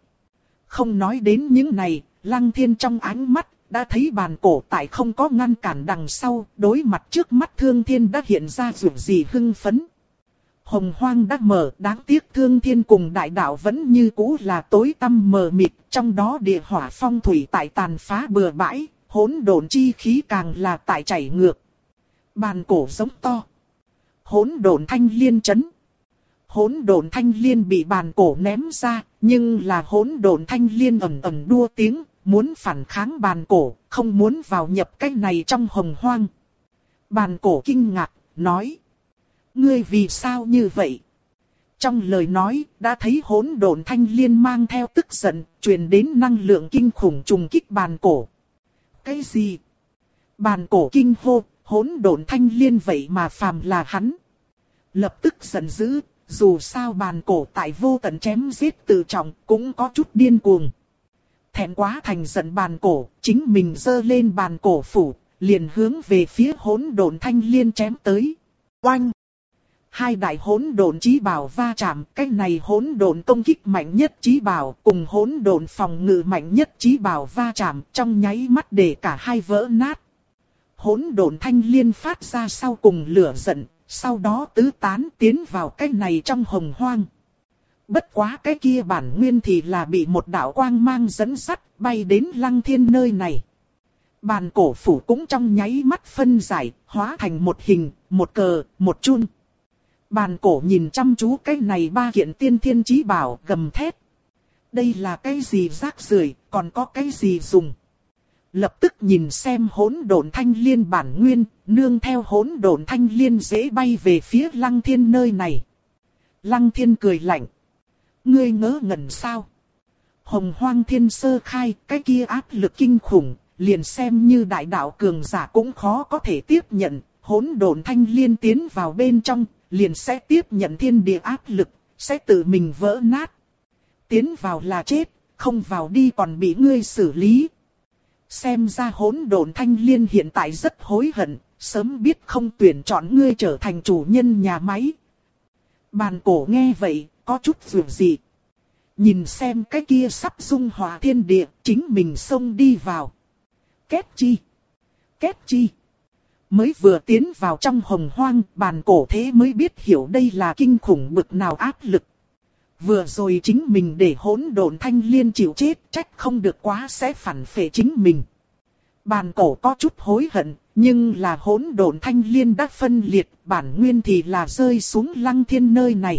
Không nói đến những này, lăng thiên trong ánh mắt, đã thấy bàn cổ tại không có ngăn cản đằng sau, đối mặt trước mắt thương thiên đã hiện ra dù gì hưng phấn. Hồng hoang đã mở, đáng tiếc thương thiên cùng đại đạo vẫn như cũ là tối tăm mờ mịt, trong đó địa hỏa phong thủy tại tàn phá bừa bãi, hỗn độn chi khí càng là tại chảy ngược. Bàn cổ giống to. Hỗn độn thanh liên chấn hỗn độn thanh liên bị bàn cổ ném ra, nhưng là hỗn độn thanh liên ầm ầm đua tiếng, muốn phản kháng bàn cổ, không muốn vào nhập cái này trong hồng hoang. Bàn cổ kinh ngạc, nói. Ngươi vì sao như vậy? Trong lời nói, đã thấy hỗn độn thanh liên mang theo tức giận, truyền đến năng lượng kinh khủng trùng kích bàn cổ. Cái gì? Bàn cổ kinh hô, hỗn độn thanh liên vậy mà phàm là hắn. Lập tức giận dữ, dù sao bàn cổ tại vô tận chém giết tự trọng cũng có chút điên cuồng. Thẹn quá thành giận bàn cổ, chính mình dơ lên bàn cổ phủ, liền hướng về phía hỗn độn thanh liên chém tới. Oanh! Hai đại hỗn độn chí bảo va chạm, cái này hỗn độn công kích mạnh nhất chí bảo cùng hỗn độn phòng ngự mạnh nhất chí bảo va chạm trong nháy mắt để cả hai vỡ nát. Hỗn độn thanh liên phát ra sau cùng lửa giận, sau đó tứ tán tiến vào cái này trong hồng hoang. Bất quá cái kia bản nguyên thì là bị một đạo quang mang dẫn sắt bay đến lăng thiên nơi này. Bàn cổ phủ cũng trong nháy mắt phân giải, hóa thành một hình, một cờ, một chun. Bàn cổ nhìn chăm chú cái này ba kiện tiên thiên chí bảo gầm thét, Đây là cái gì rác rưởi, còn có cái gì dùng? Lập tức nhìn xem hỗn độn thanh liên bản nguyên, nương theo hỗn độn thanh liên dễ bay về phía lăng thiên nơi này. Lăng thiên cười lạnh. Ngươi ngớ ngẩn sao? Hồng hoang thiên sơ khai, cái kia áp lực kinh khủng, liền xem như đại đạo cường giả cũng khó có thể tiếp nhận, hỗn độn thanh liên tiến vào bên trong, liền sẽ tiếp nhận thiên địa áp lực, sẽ tự mình vỡ nát. Tiến vào là chết, không vào đi còn bị ngươi xử lý. Xem ra hỗn độn thanh liên hiện tại rất hối hận, sớm biết không tuyển chọn ngươi trở thành chủ nhân nhà máy. Bàn cổ nghe vậy, có chút vượt gì. Nhìn xem cái kia sắp dung hòa thiên địa, chính mình xông đi vào. Kết chi? Kết chi? Mới vừa tiến vào trong hồng hoang, bàn cổ thế mới biết hiểu đây là kinh khủng bực nào áp lực. Vừa rồi chính mình để hỗn độn thanh liên chịu chết, trách không được quá sẽ phản phệ chính mình. Bàn cổ có chút hối hận, nhưng là hỗn độn thanh liên đã phân liệt, bản nguyên thì là rơi xuống lăng thiên nơi này.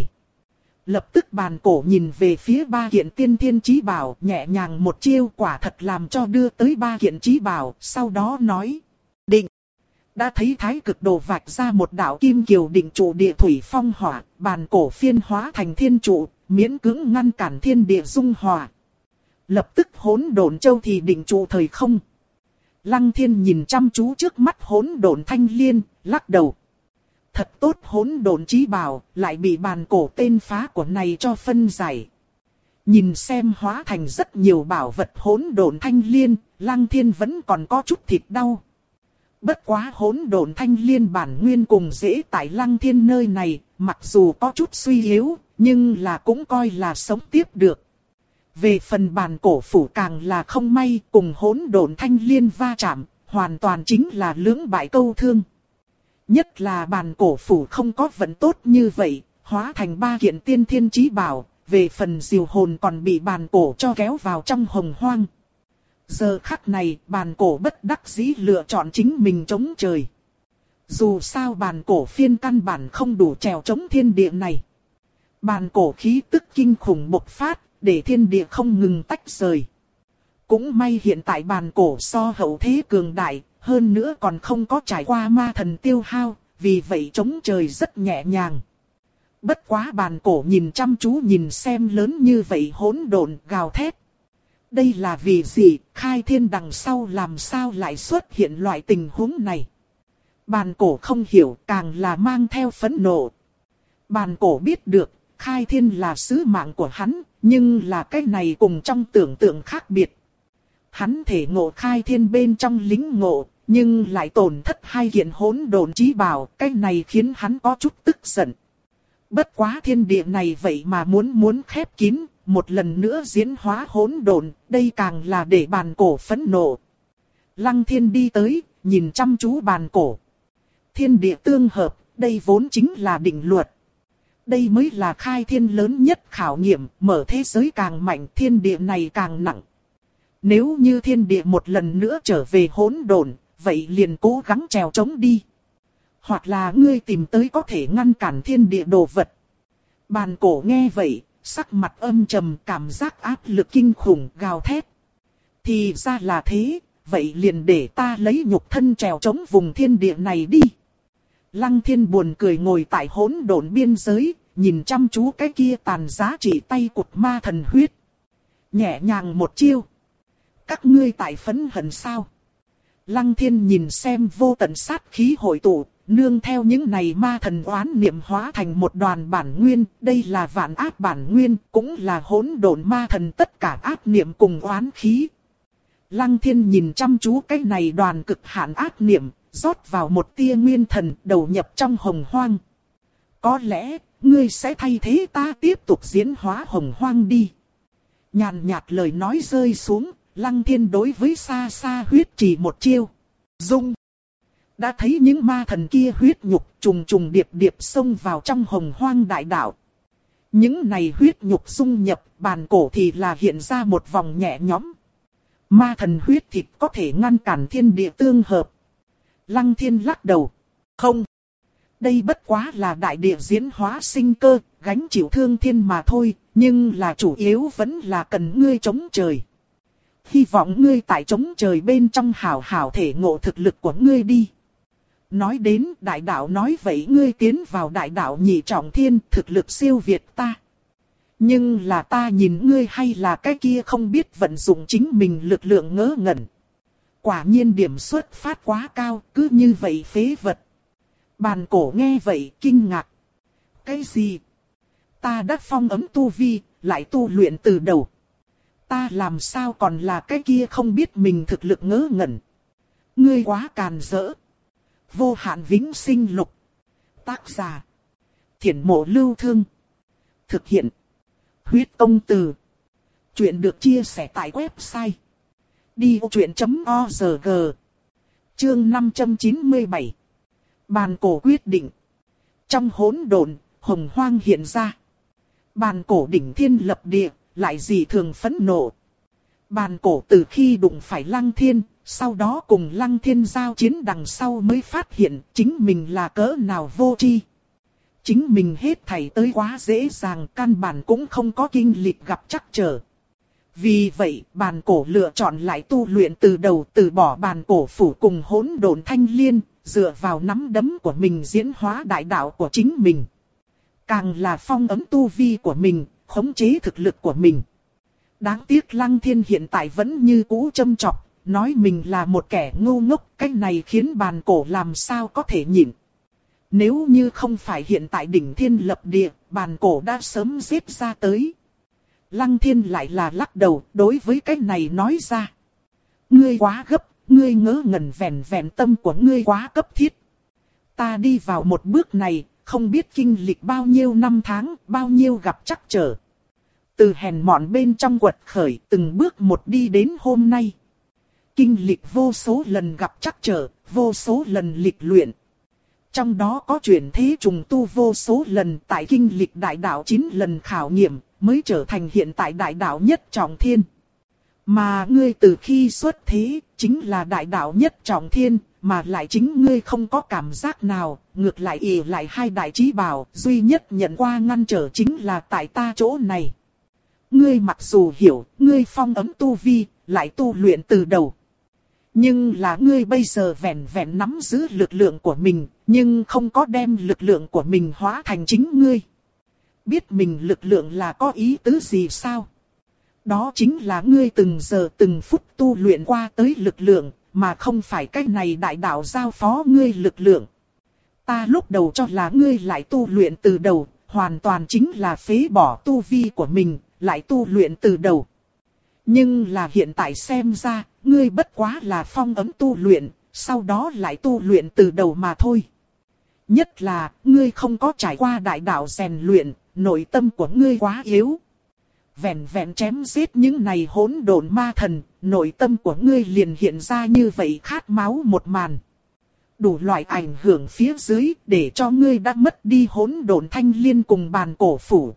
Lập tức bàn cổ nhìn về phía ba kiện tiên thiên trí bảo, nhẹ nhàng một chiêu quả thật làm cho đưa tới ba kiện trí bảo, sau đó nói. Đã thấy thái cực đồ vạch ra một đạo kim kiều đỉnh trụ địa thủy phong hỏa, bàn cổ phiên hóa thành thiên trụ, miễn cưỡng ngăn cản thiên địa dung hòa. Lập tức hỗn độn châu thì đỉnh trụ thời không. Lăng thiên nhìn chăm chú trước mắt hỗn độn thanh liên, lắc đầu. Thật tốt hỗn độn trí bảo, lại bị bàn cổ tên phá của này cho phân giải. Nhìn xem hóa thành rất nhiều bảo vật hỗn độn thanh liên, lăng thiên vẫn còn có chút thịt đau. Bất quá hỗn độn thanh liên bản nguyên cùng dễ tại lăng thiên nơi này, mặc dù có chút suy yếu, nhưng là cũng coi là sống tiếp được. Về phần bàn cổ phủ càng là không may cùng hỗn độn thanh liên va chạm, hoàn toàn chính là lưỡng bại câu thương. Nhất là bàn cổ phủ không có vận tốt như vậy, hóa thành ba kiện tiên thiên chí bảo, về phần diều hồn còn bị bàn cổ cho kéo vào trong hồng hoang. Giờ khắc này, bàn cổ bất đắc dĩ lựa chọn chính mình chống trời. Dù sao bàn cổ phiên căn bản không đủ trèo chống thiên địa này. Bàn cổ khí tức kinh khủng bộc phát, để thiên địa không ngừng tách rời. Cũng may hiện tại bàn cổ so hậu thế cường đại, hơn nữa còn không có trải qua ma thần tiêu hao, vì vậy chống trời rất nhẹ nhàng. Bất quá bàn cổ nhìn chăm chú nhìn xem lớn như vậy hỗn độn gào thét. Đây là vì gì, khai thiên đằng sau làm sao lại xuất hiện loại tình huống này. Bàn cổ không hiểu càng là mang theo phẫn nộ. Bàn cổ biết được, khai thiên là sứ mạng của hắn, nhưng là cái này cùng trong tưởng tượng khác biệt. Hắn thể ngộ khai thiên bên trong lính ngộ, nhưng lại tổn thất hai kiện hỗn độn trí bảo, cái này khiến hắn có chút tức giận. Bất quá thiên địa này vậy mà muốn muốn khép kín, một lần nữa diễn hóa hỗn độn, đây càng là để bàn cổ phẫn nộ. Lăng thiên đi tới, nhìn chăm chú bàn cổ. Thiên địa tương hợp, đây vốn chính là định luật. Đây mới là khai thiên lớn nhất khảo nghiệm, mở thế giới càng mạnh thiên địa này càng nặng. Nếu như thiên địa một lần nữa trở về hỗn độn, vậy liền cố gắng trèo chống đi. Hoặc là ngươi tìm tới có thể ngăn cản thiên địa đồ vật. Bàn cổ nghe vậy, sắc mặt âm trầm cảm giác áp lực kinh khủng gào thét. Thì ra là thế, vậy liền để ta lấy nhục thân trèo chống vùng thiên địa này đi. Lăng thiên buồn cười ngồi tại hỗn độn biên giới, nhìn chăm chú cái kia tàn giá chỉ tay cụt ma thần huyết. Nhẹ nhàng một chiêu. Các ngươi tại phấn hận sao? Lăng thiên nhìn xem vô tận sát khí hội tụ, nương theo những này ma thần oán niệm hóa thành một đoàn bản nguyên, đây là vạn áp bản nguyên, cũng là hỗn độn ma thần tất cả áp niệm cùng oán khí. Lăng thiên nhìn chăm chú cái này đoàn cực hạn áp niệm, rót vào một tia nguyên thần đầu nhập trong hồng hoang. Có lẽ, ngươi sẽ thay thế ta tiếp tục diễn hóa hồng hoang đi. Nhàn nhạt lời nói rơi xuống, lăng thiên đối với xa xa huyết chỉ một chiêu. Dung. Đã thấy những ma thần kia huyết nhục trùng trùng điệp điệp xông vào trong hồng hoang đại đạo. Những này huyết nhục dung nhập bàn cổ thì là hiện ra một vòng nhẹ nhõm. Ma thần huyết thịt có thể ngăn cản thiên địa tương hợp. Lăng thiên lắc đầu. Không. Đây bất quá là đại địa diễn hóa sinh cơ, gánh chịu thương thiên mà thôi, Nhưng là chủ yếu vẫn là cần ngươi chống trời. Hy vọng ngươi tại chống trời bên trong hào hào thể ngộ thực lực của ngươi đi. Nói đến đại đạo nói vậy ngươi tiến vào đại đạo nhị trọng thiên thực lực siêu việt ta. Nhưng là ta nhìn ngươi hay là cái kia không biết vận dụng chính mình lực lượng ngớ ngẩn. Quả nhiên điểm xuất phát quá cao, cứ như vậy phế vật. Bàn cổ nghe vậy kinh ngạc. Cái gì? Ta đã phong ấm tu vi, lại tu luyện từ đầu. Ta làm sao còn là cái kia không biết mình thực lực ngớ ngẩn. Ngươi quá càn rỡ. Vô hạn vĩnh sinh lục. Tác giả. Thiển mộ lưu thương. Thực hiện. Huyết công từ. Chuyện được chia sẻ tại website. Đi vô chuyện.org Chương 597 Bàn cổ quyết định Trong hỗn độn, hồng hoang hiện ra. Bàn cổ đỉnh thiên lập địa, lại gì thường phẫn nộ. Bàn cổ từ khi đụng phải lăng thiên, sau đó cùng lăng thiên giao chiến đằng sau mới phát hiện chính mình là cỡ nào vô tri. Chính mình hết thảy tới quá dễ dàng căn bản cũng không có kinh lịch gặp chắc trở. Vì vậy, bàn cổ lựa chọn lại tu luyện từ đầu từ bỏ bàn cổ phủ cùng hỗn độn thanh liên, dựa vào nắm đấm của mình diễn hóa đại đạo của chính mình. Càng là phong ấm tu vi của mình, khống chế thực lực của mình. Đáng tiếc Lăng Thiên hiện tại vẫn như cũ châm chọc, nói mình là một kẻ ngu ngốc, cái này khiến bàn cổ làm sao có thể nhịn. Nếu như không phải hiện tại đỉnh thiên lập địa, bàn cổ đã sớm giết ra tới. Lăng thiên lại là lắc đầu, đối với cái này nói ra. Ngươi quá gấp, ngươi ngỡ ngẩn vẹn vẹn tâm của ngươi quá cấp thiết. Ta đi vào một bước này, không biết kinh lịch bao nhiêu năm tháng, bao nhiêu gặp chắc trở. Từ hèn mọn bên trong quật khởi, từng bước một đi đến hôm nay. Kinh lịch vô số lần gặp chắc trở, vô số lần lịch luyện. Trong đó có chuyển thế trùng tu vô số lần tại kinh lịch đại đạo 9 lần khảo nghiệm, mới trở thành hiện tại đại đạo nhất trọng thiên. Mà ngươi từ khi xuất thế, chính là đại đạo nhất trọng thiên, mà lại chính ngươi không có cảm giác nào, ngược lại ỉ lại hai đại trí bảo, duy nhất nhận qua ngăn trở chính là tại ta chỗ này. Ngươi mặc dù hiểu, ngươi phong ấm tu vi, lại tu luyện từ đầu. Nhưng là ngươi bây giờ vẹn vẹn nắm giữ lực lượng của mình, nhưng không có đem lực lượng của mình hóa thành chính ngươi. Biết mình lực lượng là có ý tứ gì sao? Đó chính là ngươi từng giờ từng phút tu luyện qua tới lực lượng, mà không phải cách này đại đạo giao phó ngươi lực lượng. Ta lúc đầu cho là ngươi lại tu luyện từ đầu, hoàn toàn chính là phế bỏ tu vi của mình, lại tu luyện từ đầu. Nhưng là hiện tại xem ra, ngươi bất quá là phong ấm tu luyện, sau đó lại tu luyện từ đầu mà thôi. Nhất là, ngươi không có trải qua đại đạo rèn luyện, nội tâm của ngươi quá yếu. Vẹn vẹn chém giết những này hỗn độn ma thần, nội tâm của ngươi liền hiện ra như vậy khát máu một màn. Đủ loại ảnh hưởng phía dưới để cho ngươi đã mất đi hỗn độn thanh liên cùng bàn cổ phủ.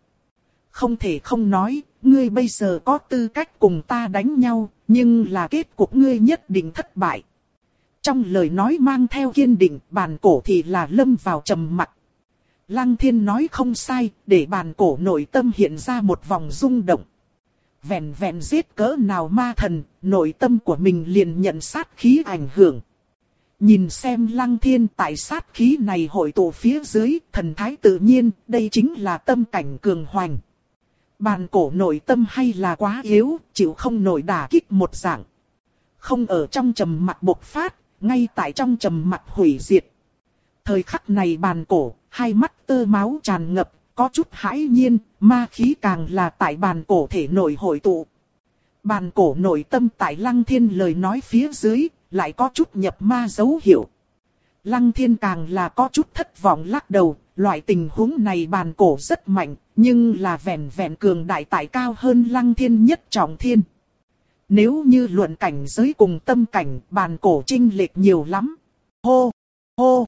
Không thể không nói, ngươi bây giờ có tư cách cùng ta đánh nhau, nhưng là kết cục ngươi nhất định thất bại. Trong lời nói mang theo kiên định, bàn cổ thì là lâm vào trầm mặc. Lăng thiên nói không sai, để bàn cổ nội tâm hiện ra một vòng rung động. Vẹn vẹn giết cỡ nào ma thần, nội tâm của mình liền nhận sát khí ảnh hưởng. Nhìn xem lăng thiên tại sát khí này hội tụ phía dưới, thần thái tự nhiên, đây chính là tâm cảnh cường hoành. Bàn cổ nội tâm hay là quá yếu, chịu không nổi đả kích một dạng. Không ở trong trầm mặt bộc phát, ngay tại trong trầm mặt hủy diệt. Thời khắc này bàn cổ, hai mắt tơ máu tràn ngập, có chút hãi nhiên, ma khí càng là tại bàn cổ thể nội hội tụ. Bàn cổ nội tâm tại lăng thiên lời nói phía dưới, lại có chút nhập ma dấu hiệu. Lăng thiên càng là có chút thất vọng lắc đầu, loại tình huống này bàn cổ rất mạnh, nhưng là vẹn vẹn cường đại tại cao hơn lăng thiên nhất trọng thiên. Nếu như luận cảnh giới cùng tâm cảnh, bàn cổ trinh lệch nhiều lắm. Hô, hô.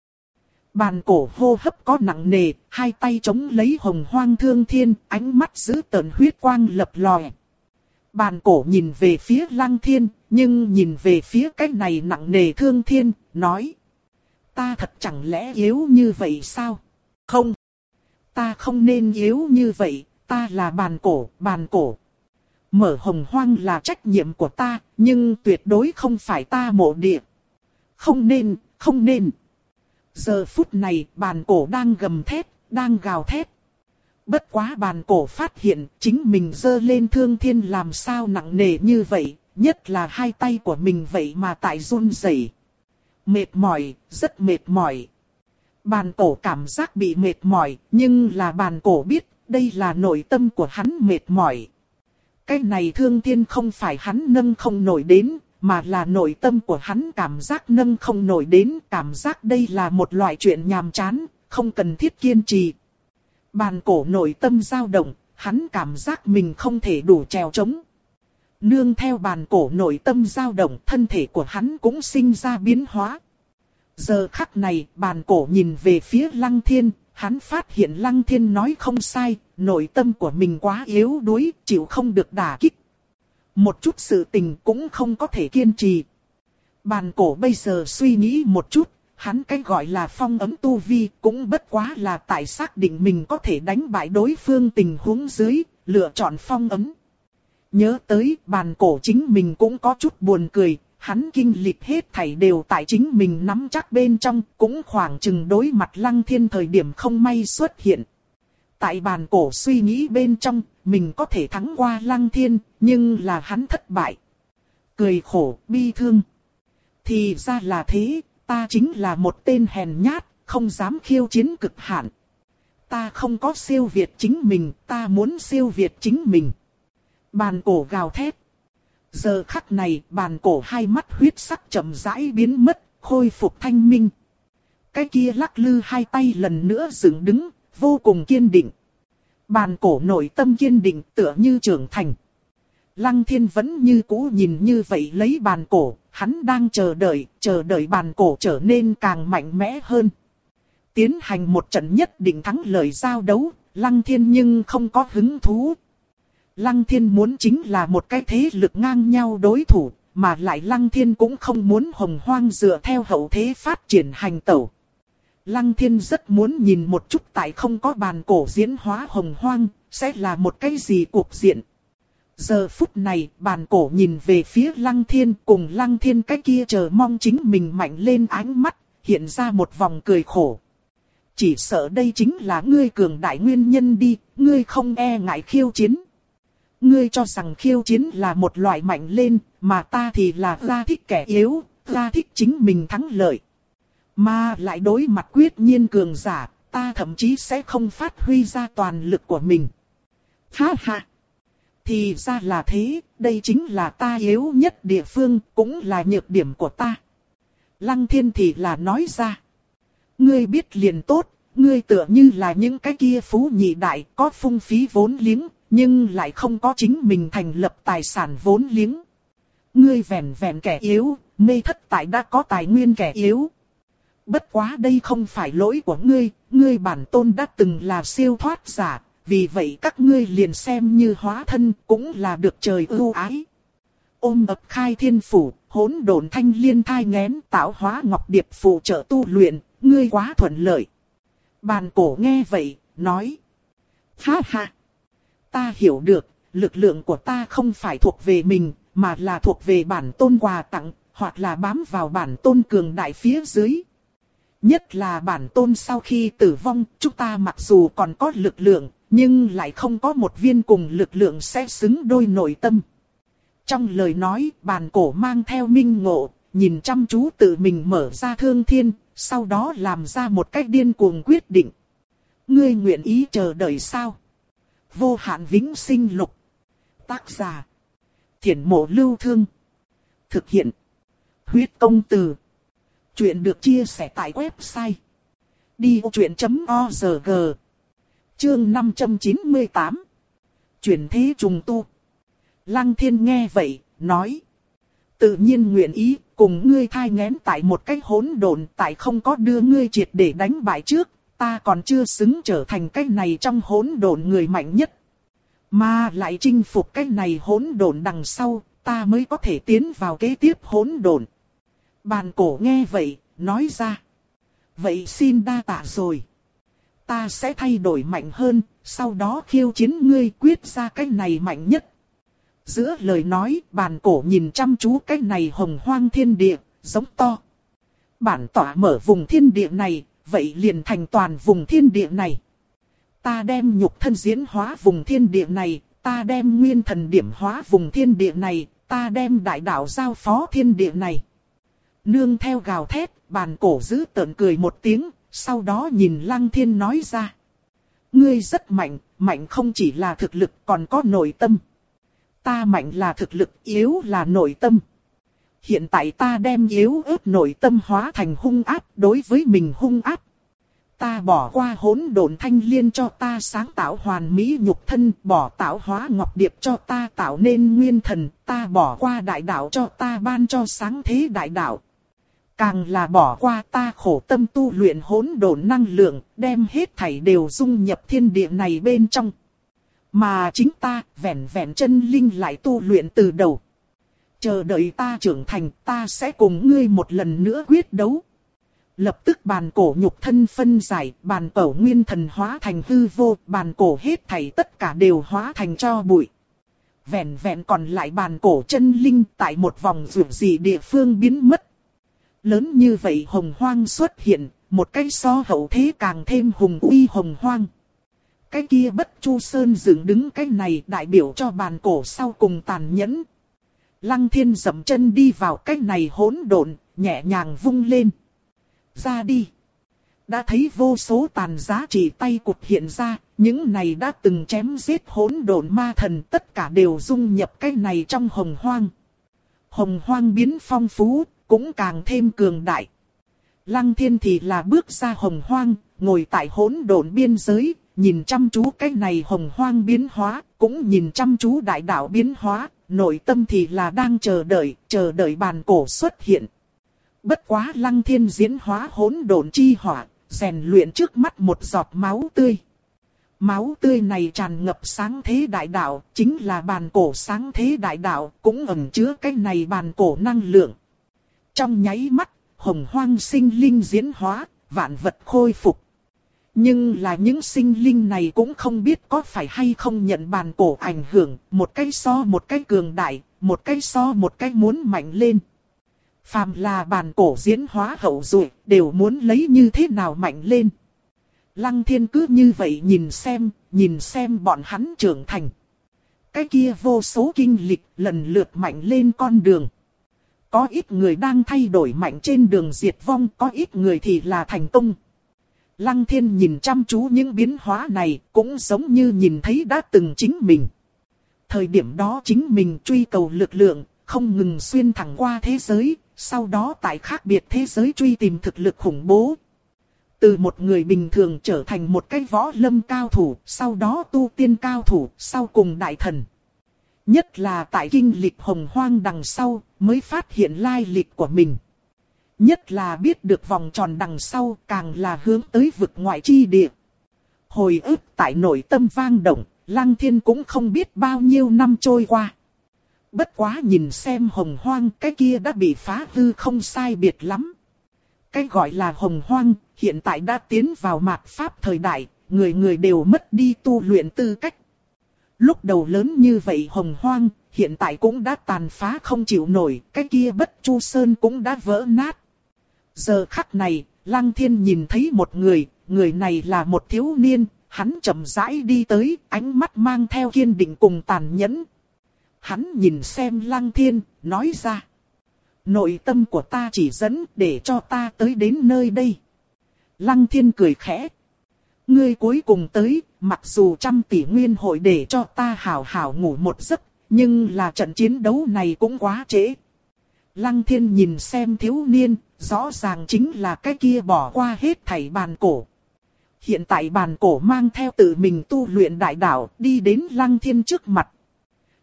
Bàn cổ hô hấp có nặng nề, hai tay chống lấy hồng hoang thương thiên, ánh mắt giữ tợn huyết quang lập lòe. Bàn cổ nhìn về phía lăng thiên, nhưng nhìn về phía cái này nặng nề thương thiên, nói. Ta thật chẳng lẽ yếu như vậy sao? Không. Ta không nên yếu như vậy, ta là bàn cổ, bàn cổ. Mở hồng hoang là trách nhiệm của ta, nhưng tuyệt đối không phải ta mộ địa. Không nên, không nên. Giờ phút này bàn cổ đang gầm thét, đang gào thét. Bất quá bàn cổ phát hiện chính mình dơ lên thương thiên làm sao nặng nề như vậy, nhất là hai tay của mình vậy mà tại run rẩy. Mệt mỏi, rất mệt mỏi. Bàn cổ cảm giác bị mệt mỏi, nhưng là bàn cổ biết, đây là nội tâm của hắn mệt mỏi. Cái này thương thiên không phải hắn nâng không nổi đến, mà là nội tâm của hắn cảm giác nâng không nổi đến, cảm giác đây là một loại chuyện nhàm chán, không cần thiết kiên trì. Bàn cổ nội tâm dao động, hắn cảm giác mình không thể đủ trèo trống. Nương theo bàn cổ nội tâm dao động, thân thể của hắn cũng sinh ra biến hóa. Giờ khắc này, bàn cổ nhìn về phía lăng thiên, hắn phát hiện lăng thiên nói không sai, nội tâm của mình quá yếu đuối, chịu không được đả kích. Một chút sự tình cũng không có thể kiên trì. Bàn cổ bây giờ suy nghĩ một chút, hắn cái gọi là phong ấm tu vi cũng bất quá là tại xác định mình có thể đánh bại đối phương tình huống dưới, lựa chọn phong ấm. Nhớ tới bàn cổ chính mình cũng có chút buồn cười, hắn kinh lịch hết thảy đều tại chính mình nắm chắc bên trong, cũng khoảng chừng đối mặt lăng thiên thời điểm không may xuất hiện. Tại bàn cổ suy nghĩ bên trong, mình có thể thắng qua lăng thiên, nhưng là hắn thất bại. Cười khổ, bi thương. Thì ra là thế, ta chính là một tên hèn nhát, không dám khiêu chiến cực hạn. Ta không có siêu việt chính mình, ta muốn siêu việt chính mình. Bàn cổ gào thét. Giờ khắc này, bàn cổ hai mắt huyết sắc chậm rãi biến mất, khôi phục thanh minh. Cái kia lắc lư hai tay lần nữa dựng đứng, vô cùng kiên định. Bàn cổ nội tâm kiên định tựa như trưởng thành. Lăng thiên vẫn như cũ nhìn như vậy lấy bàn cổ, hắn đang chờ đợi, chờ đợi bàn cổ trở nên càng mạnh mẽ hơn. Tiến hành một trận nhất định thắng lợi giao đấu, lăng thiên nhưng không có hứng thú. Lăng thiên muốn chính là một cái thế lực ngang nhau đối thủ, mà lại lăng thiên cũng không muốn hồng hoang dựa theo hậu thế phát triển hành tẩu. Lăng thiên rất muốn nhìn một chút tại không có bàn cổ diễn hóa hồng hoang, sẽ là một cái gì cuộc diện. Giờ phút này, bàn cổ nhìn về phía lăng thiên cùng lăng thiên cái kia chờ mong chính mình mạnh lên ánh mắt, hiện ra một vòng cười khổ. Chỉ sợ đây chính là ngươi cường đại nguyên nhân đi, ngươi không e ngại khiêu chiến. Ngươi cho rằng khiêu chiến là một loại mạnh lên, mà ta thì là ra thích kẻ yếu, ra thích chính mình thắng lợi. Mà lại đối mặt quyết nhiên cường giả, ta thậm chí sẽ không phát huy ra toàn lực của mình. Ha ha! Thì ra là thế, đây chính là ta yếu nhất địa phương, cũng là nhược điểm của ta. Lăng thiên thì là nói ra. Ngươi biết liền tốt, ngươi tựa như là những cái kia phú nhị đại có phung phí vốn liếng, nhưng lại không có chính mình thành lập tài sản vốn liếng. Ngươi vẻn vẻn kẻ yếu, mê thất tại đã có tài nguyên kẻ yếu. Bất quá đây không phải lỗi của ngươi, ngươi bản tôn đã từng là siêu thoát giả, vì vậy các ngươi liền xem như hóa thân cũng là được trời ưu ái. Ôm ập khai thiên phủ, hỗn độn thanh liên thai ngén tạo hóa ngọc điệp phụ trợ tu luyện, ngươi quá thuận lợi. Bàn cổ nghe vậy, nói. Ha ha! Ta hiểu được, lực lượng của ta không phải thuộc về mình, mà là thuộc về bản tôn quà tặng, hoặc là bám vào bản tôn cường đại phía dưới. Nhất là bản tôn sau khi tử vong, chúng ta mặc dù còn có lực lượng, nhưng lại không có một viên cùng lực lượng sẽ xứng đôi nội tâm. Trong lời nói, bàn cổ mang theo minh ngộ, nhìn chăm chú tự mình mở ra thương thiên, sau đó làm ra một cách điên cuồng quyết định. Ngươi nguyện ý chờ đợi sao? Vô hạn vĩnh sinh lục. Tác giả. Thiển mộ lưu thương. Thực hiện. Huyết công từ. Chuyện được chia sẻ tại website. Đi vô chuyện.org Chương 598 Chuyển thế trùng tu Lăng thiên nghe vậy, nói Tự nhiên nguyện ý, cùng ngươi thai ngén tại một cái hỗn độn tại không có đưa ngươi triệt để đánh bại trước, ta còn chưa xứng trở thành cái này trong hỗn độn người mạnh nhất. Mà lại chinh phục cái này hỗn độn đằng sau, ta mới có thể tiến vào kế tiếp hỗn độn. Bàn cổ nghe vậy, nói ra. Vậy xin đa tạ rồi. ta sẽ thay đổi mạnh hơn, sau đó khiêu chiến ngươi quyết ra cái này mạnh nhất. Giữa lời nói, bàn cổ nhìn chăm chú cái này hồng hoang thiên địa, giống to. Bản tỏa mở vùng thiên địa này, vậy liền thành toàn vùng thiên địa này. Ta đem nhục thân diễn hóa vùng thiên địa này, ta đem nguyên thần điểm hóa vùng thiên địa này, ta đem đại đạo giao phó thiên địa này. Nương theo gào thét, bàn cổ giữ tợn cười một tiếng, sau đó nhìn lăng thiên nói ra. Ngươi rất mạnh, mạnh không chỉ là thực lực còn có nội tâm. Ta mạnh là thực lực, yếu là nội tâm. Hiện tại ta đem yếu ớt nội tâm hóa thành hung áp đối với mình hung áp. Ta bỏ qua hỗn độn thanh liên cho ta sáng tạo hoàn mỹ nhục thân, bỏ tạo hóa ngọc điệp cho ta tạo nên nguyên thần, ta bỏ qua đại đạo cho ta ban cho sáng thế đại đạo. Càng là bỏ qua ta khổ tâm tu luyện hỗn độn năng lượng, đem hết thảy đều dung nhập thiên địa này bên trong. Mà chính ta, vẹn vẹn chân linh lại tu luyện từ đầu. Chờ đợi ta trưởng thành, ta sẽ cùng ngươi một lần nữa quyết đấu. Lập tức bàn cổ nhục thân phân giải, bàn cổ nguyên thần hóa thành hư vô, bàn cổ hết thảy tất cả đều hóa thành cho bụi. Vẹn vẹn còn lại bàn cổ chân linh tại một vòng rượu gì địa phương biến mất. Lớn như vậy hồng hoang xuất hiện, một cái so hậu thế càng thêm hùng uy hồng hoang. Cái kia bất chu sơn dựng đứng cái này đại biểu cho bàn cổ sau cùng tàn nhẫn. Lăng thiên dậm chân đi vào cái này hỗn độn, nhẹ nhàng vung lên. Ra đi. Đã thấy vô số tàn giá trị tay cụt hiện ra, những này đã từng chém giết hỗn độn ma thần tất cả đều dung nhập cái này trong hồng hoang. Hồng hoang biến phong phú, cũng càng thêm cường đại. Lăng thiên thì là bước ra hồng hoang, ngồi tại hỗn độn biên giới, nhìn chăm chú cái này hồng hoang biến hóa, cũng nhìn chăm chú đại đạo biến hóa, nội tâm thì là đang chờ đợi, chờ đợi bàn cổ xuất hiện. Bất quá lăng thiên diễn hóa hỗn độn chi hỏa, rèn luyện trước mắt một giọt máu tươi. Máu tươi này tràn ngập sáng thế đại đạo, chính là bàn cổ sáng thế đại đạo, cũng ẩn chứa cái này bàn cổ năng lượng. Trong nháy mắt, hồng hoang sinh linh diễn hóa, vạn vật khôi phục. Nhưng là những sinh linh này cũng không biết có phải hay không nhận bàn cổ ảnh hưởng, một cái so một cái cường đại, một cái so một cái muốn mạnh lên. Phàm là bàn cổ diễn hóa hậu duệ đều muốn lấy như thế nào mạnh lên. Lăng thiên cứ như vậy nhìn xem, nhìn xem bọn hắn trưởng thành. Cái kia vô số kinh lịch lần lượt mạnh lên con đường. Có ít người đang thay đổi mạnh trên đường diệt vong, có ít người thì là thành công. Lăng thiên nhìn chăm chú những biến hóa này, cũng giống như nhìn thấy đã từng chính mình. Thời điểm đó chính mình truy cầu lực lượng, không ngừng xuyên thẳng qua thế giới, sau đó tại khác biệt thế giới truy tìm thực lực khủng bố. Từ một người bình thường trở thành một cái võ lâm cao thủ, sau đó tu tiên cao thủ, sau cùng đại thần. Nhất là tại kinh lịch hồng hoang đằng sau, mới phát hiện lai lịch của mình. Nhất là biết được vòng tròn đằng sau càng là hướng tới vực ngoại chi địa. Hồi ức tại nội tâm vang động, Lăng Thiên cũng không biết bao nhiêu năm trôi qua. Bất quá nhìn xem hồng hoang cái kia đã bị phá hư không sai biệt lắm. Cái gọi là hồng hoang, hiện tại đã tiến vào mạt pháp thời đại, người người đều mất đi tu luyện tư cách. Lúc đầu lớn như vậy hồng hoang, hiện tại cũng đã tàn phá không chịu nổi, cái kia bất chu sơn cũng đã vỡ nát. Giờ khắc này, Lăng Thiên nhìn thấy một người, người này là một thiếu niên, hắn chậm rãi đi tới, ánh mắt mang theo kiên định cùng tàn nhẫn. Hắn nhìn xem Lăng Thiên, nói ra. Nội tâm của ta chỉ dẫn để cho ta tới đến nơi đây. Lăng Thiên cười khẽ. Ngươi cuối cùng tới, mặc dù trăm tỷ nguyên hội để cho ta hảo hảo ngủ một giấc, nhưng là trận chiến đấu này cũng quá trễ. Lăng thiên nhìn xem thiếu niên, rõ ràng chính là cái kia bỏ qua hết thảy bàn cổ. Hiện tại bàn cổ mang theo tự mình tu luyện đại đạo đi đến lăng thiên trước mặt.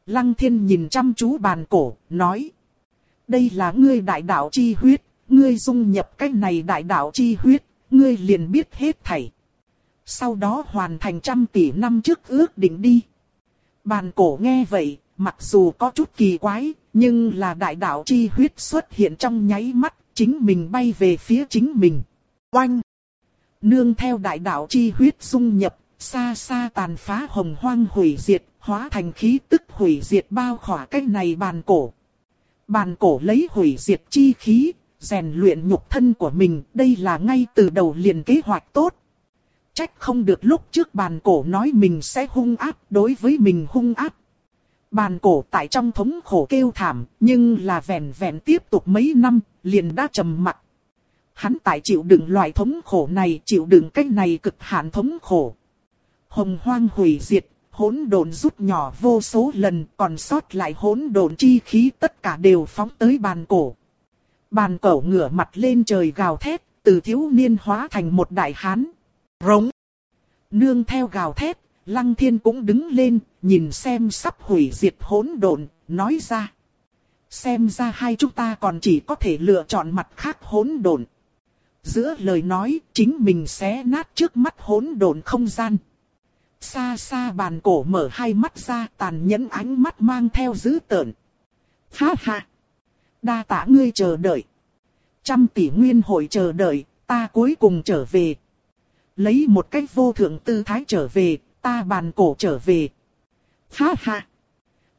Lăng thiên nhìn chăm chú bàn cổ, nói. Đây là ngươi đại đạo chi huyết, ngươi dung nhập cái này đại đạo chi huyết, ngươi liền biết hết thảy. Sau đó hoàn thành trăm tỷ năm trước ước định đi. Bàn cổ nghe vậy, mặc dù có chút kỳ quái, nhưng là đại đạo chi huyết xuất hiện trong nháy mắt, chính mình bay về phía chính mình. Oanh! Nương theo đại đạo chi huyết dung nhập, xa xa tàn phá hồng hoang hủy diệt, hóa thành khí tức hủy diệt bao khỏa cái này bàn cổ. Bàn cổ lấy hủy diệt chi khí, rèn luyện nhục thân của mình, đây là ngay từ đầu liền kế hoạch tốt. Trách không được lúc trước bàn cổ nói mình sẽ hung áp đối với mình hung áp. Bàn cổ tại trong thống khổ kêu thảm, nhưng là vẹn vẹn tiếp tục mấy năm, liền đã trầm mặc. Hắn tại chịu đựng loại thống khổ này, chịu đựng cái này cực hạn thống khổ. Hồng hoang hủy diệt, hỗn độn rút nhỏ vô số lần, còn sót lại hỗn độn chi khí tất cả đều phóng tới bàn cổ. Bàn cổ ngửa mặt lên trời gào thét, từ thiếu niên hóa thành một đại hán. Rống. Nương theo gào thét, Lăng Thiên cũng đứng lên, nhìn xem sắp hủy diệt hỗn độn, nói ra. Xem ra hai chúng ta còn chỉ có thể lựa chọn mặt khác hỗn độn. Giữa lời nói, chính mình sẽ nát trước mắt hỗn độn không gian. Xa xa bàn cổ mở hai mắt ra tàn nhẫn ánh mắt mang theo dữ tợn. Ha ha! Đa tả ngươi chờ đợi. Trăm tỷ nguyên hội chờ đợi, ta cuối cùng trở về. Lấy một cách vô thượng tư thái trở về, ta bàn cổ trở về. Ha ha!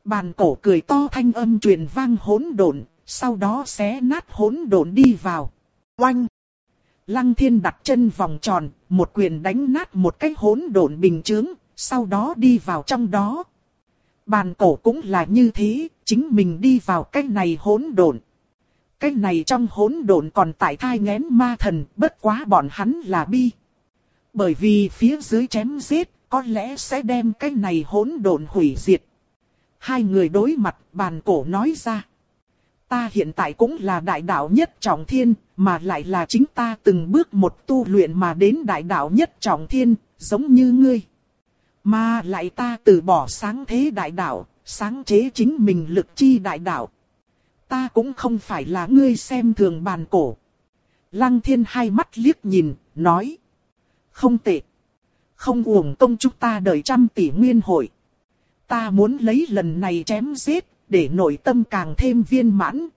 Bàn cổ cười to thanh âm truyền vang hỗn độn, sau đó xé nát hỗn độn đi vào. Oanh! Lăng thiên đặt chân vòng tròn, một quyền đánh nát một cái hỗn độn bình chướng, sau đó đi vào trong đó. Bàn cổ cũng là như thế, chính mình đi vào cái này hỗn độn. Cái này trong hỗn độn còn tại thai ngén ma thần, bất quá bọn hắn là bi. Bởi vì phía dưới chém giết, có lẽ sẽ đem cái này hỗn độn hủy diệt. Hai người đối mặt, bàn cổ nói ra. Ta hiện tại cũng là đại đạo nhất trọng thiên, mà lại là chính ta từng bước một tu luyện mà đến đại đạo nhất trọng thiên, giống như ngươi. Mà lại ta từ bỏ sáng thế đại đạo, sáng chế chính mình lực chi đại đạo. Ta cũng không phải là ngươi xem thường bàn cổ. Lăng thiên hai mắt liếc nhìn, nói. Không tệ. Không uổng công chúng ta đợi trăm tỷ nguyên hội. Ta muốn lấy lần này chém giết, để nội tâm càng thêm viên mãn.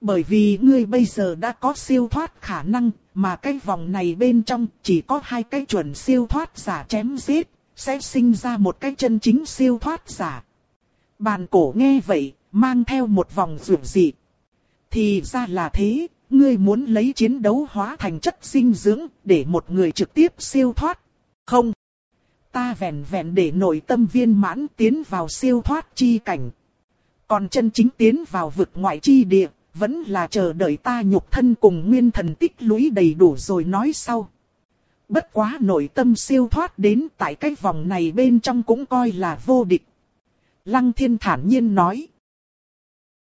Bởi vì ngươi bây giờ đã có siêu thoát khả năng, mà cái vòng này bên trong chỉ có hai cái chuẩn siêu thoát giả chém giết, sẽ sinh ra một cái chân chính siêu thoát giả. Bàn cổ nghe vậy, mang theo một vòng rượu dị. Thì ra là thế, ngươi muốn lấy chiến đấu hóa thành chất sinh dưỡng, để một người trực tiếp siêu thoát. Không. Ta vẹn vẹn để nội tâm viên mãn tiến vào siêu thoát chi cảnh. Còn chân chính tiến vào vực ngoại chi địa, vẫn là chờ đợi ta nhục thân cùng nguyên thần tích lũy đầy đủ rồi nói sau. Bất quá nội tâm siêu thoát đến tại cái vòng này bên trong cũng coi là vô địch. Lăng thiên thản nhiên nói.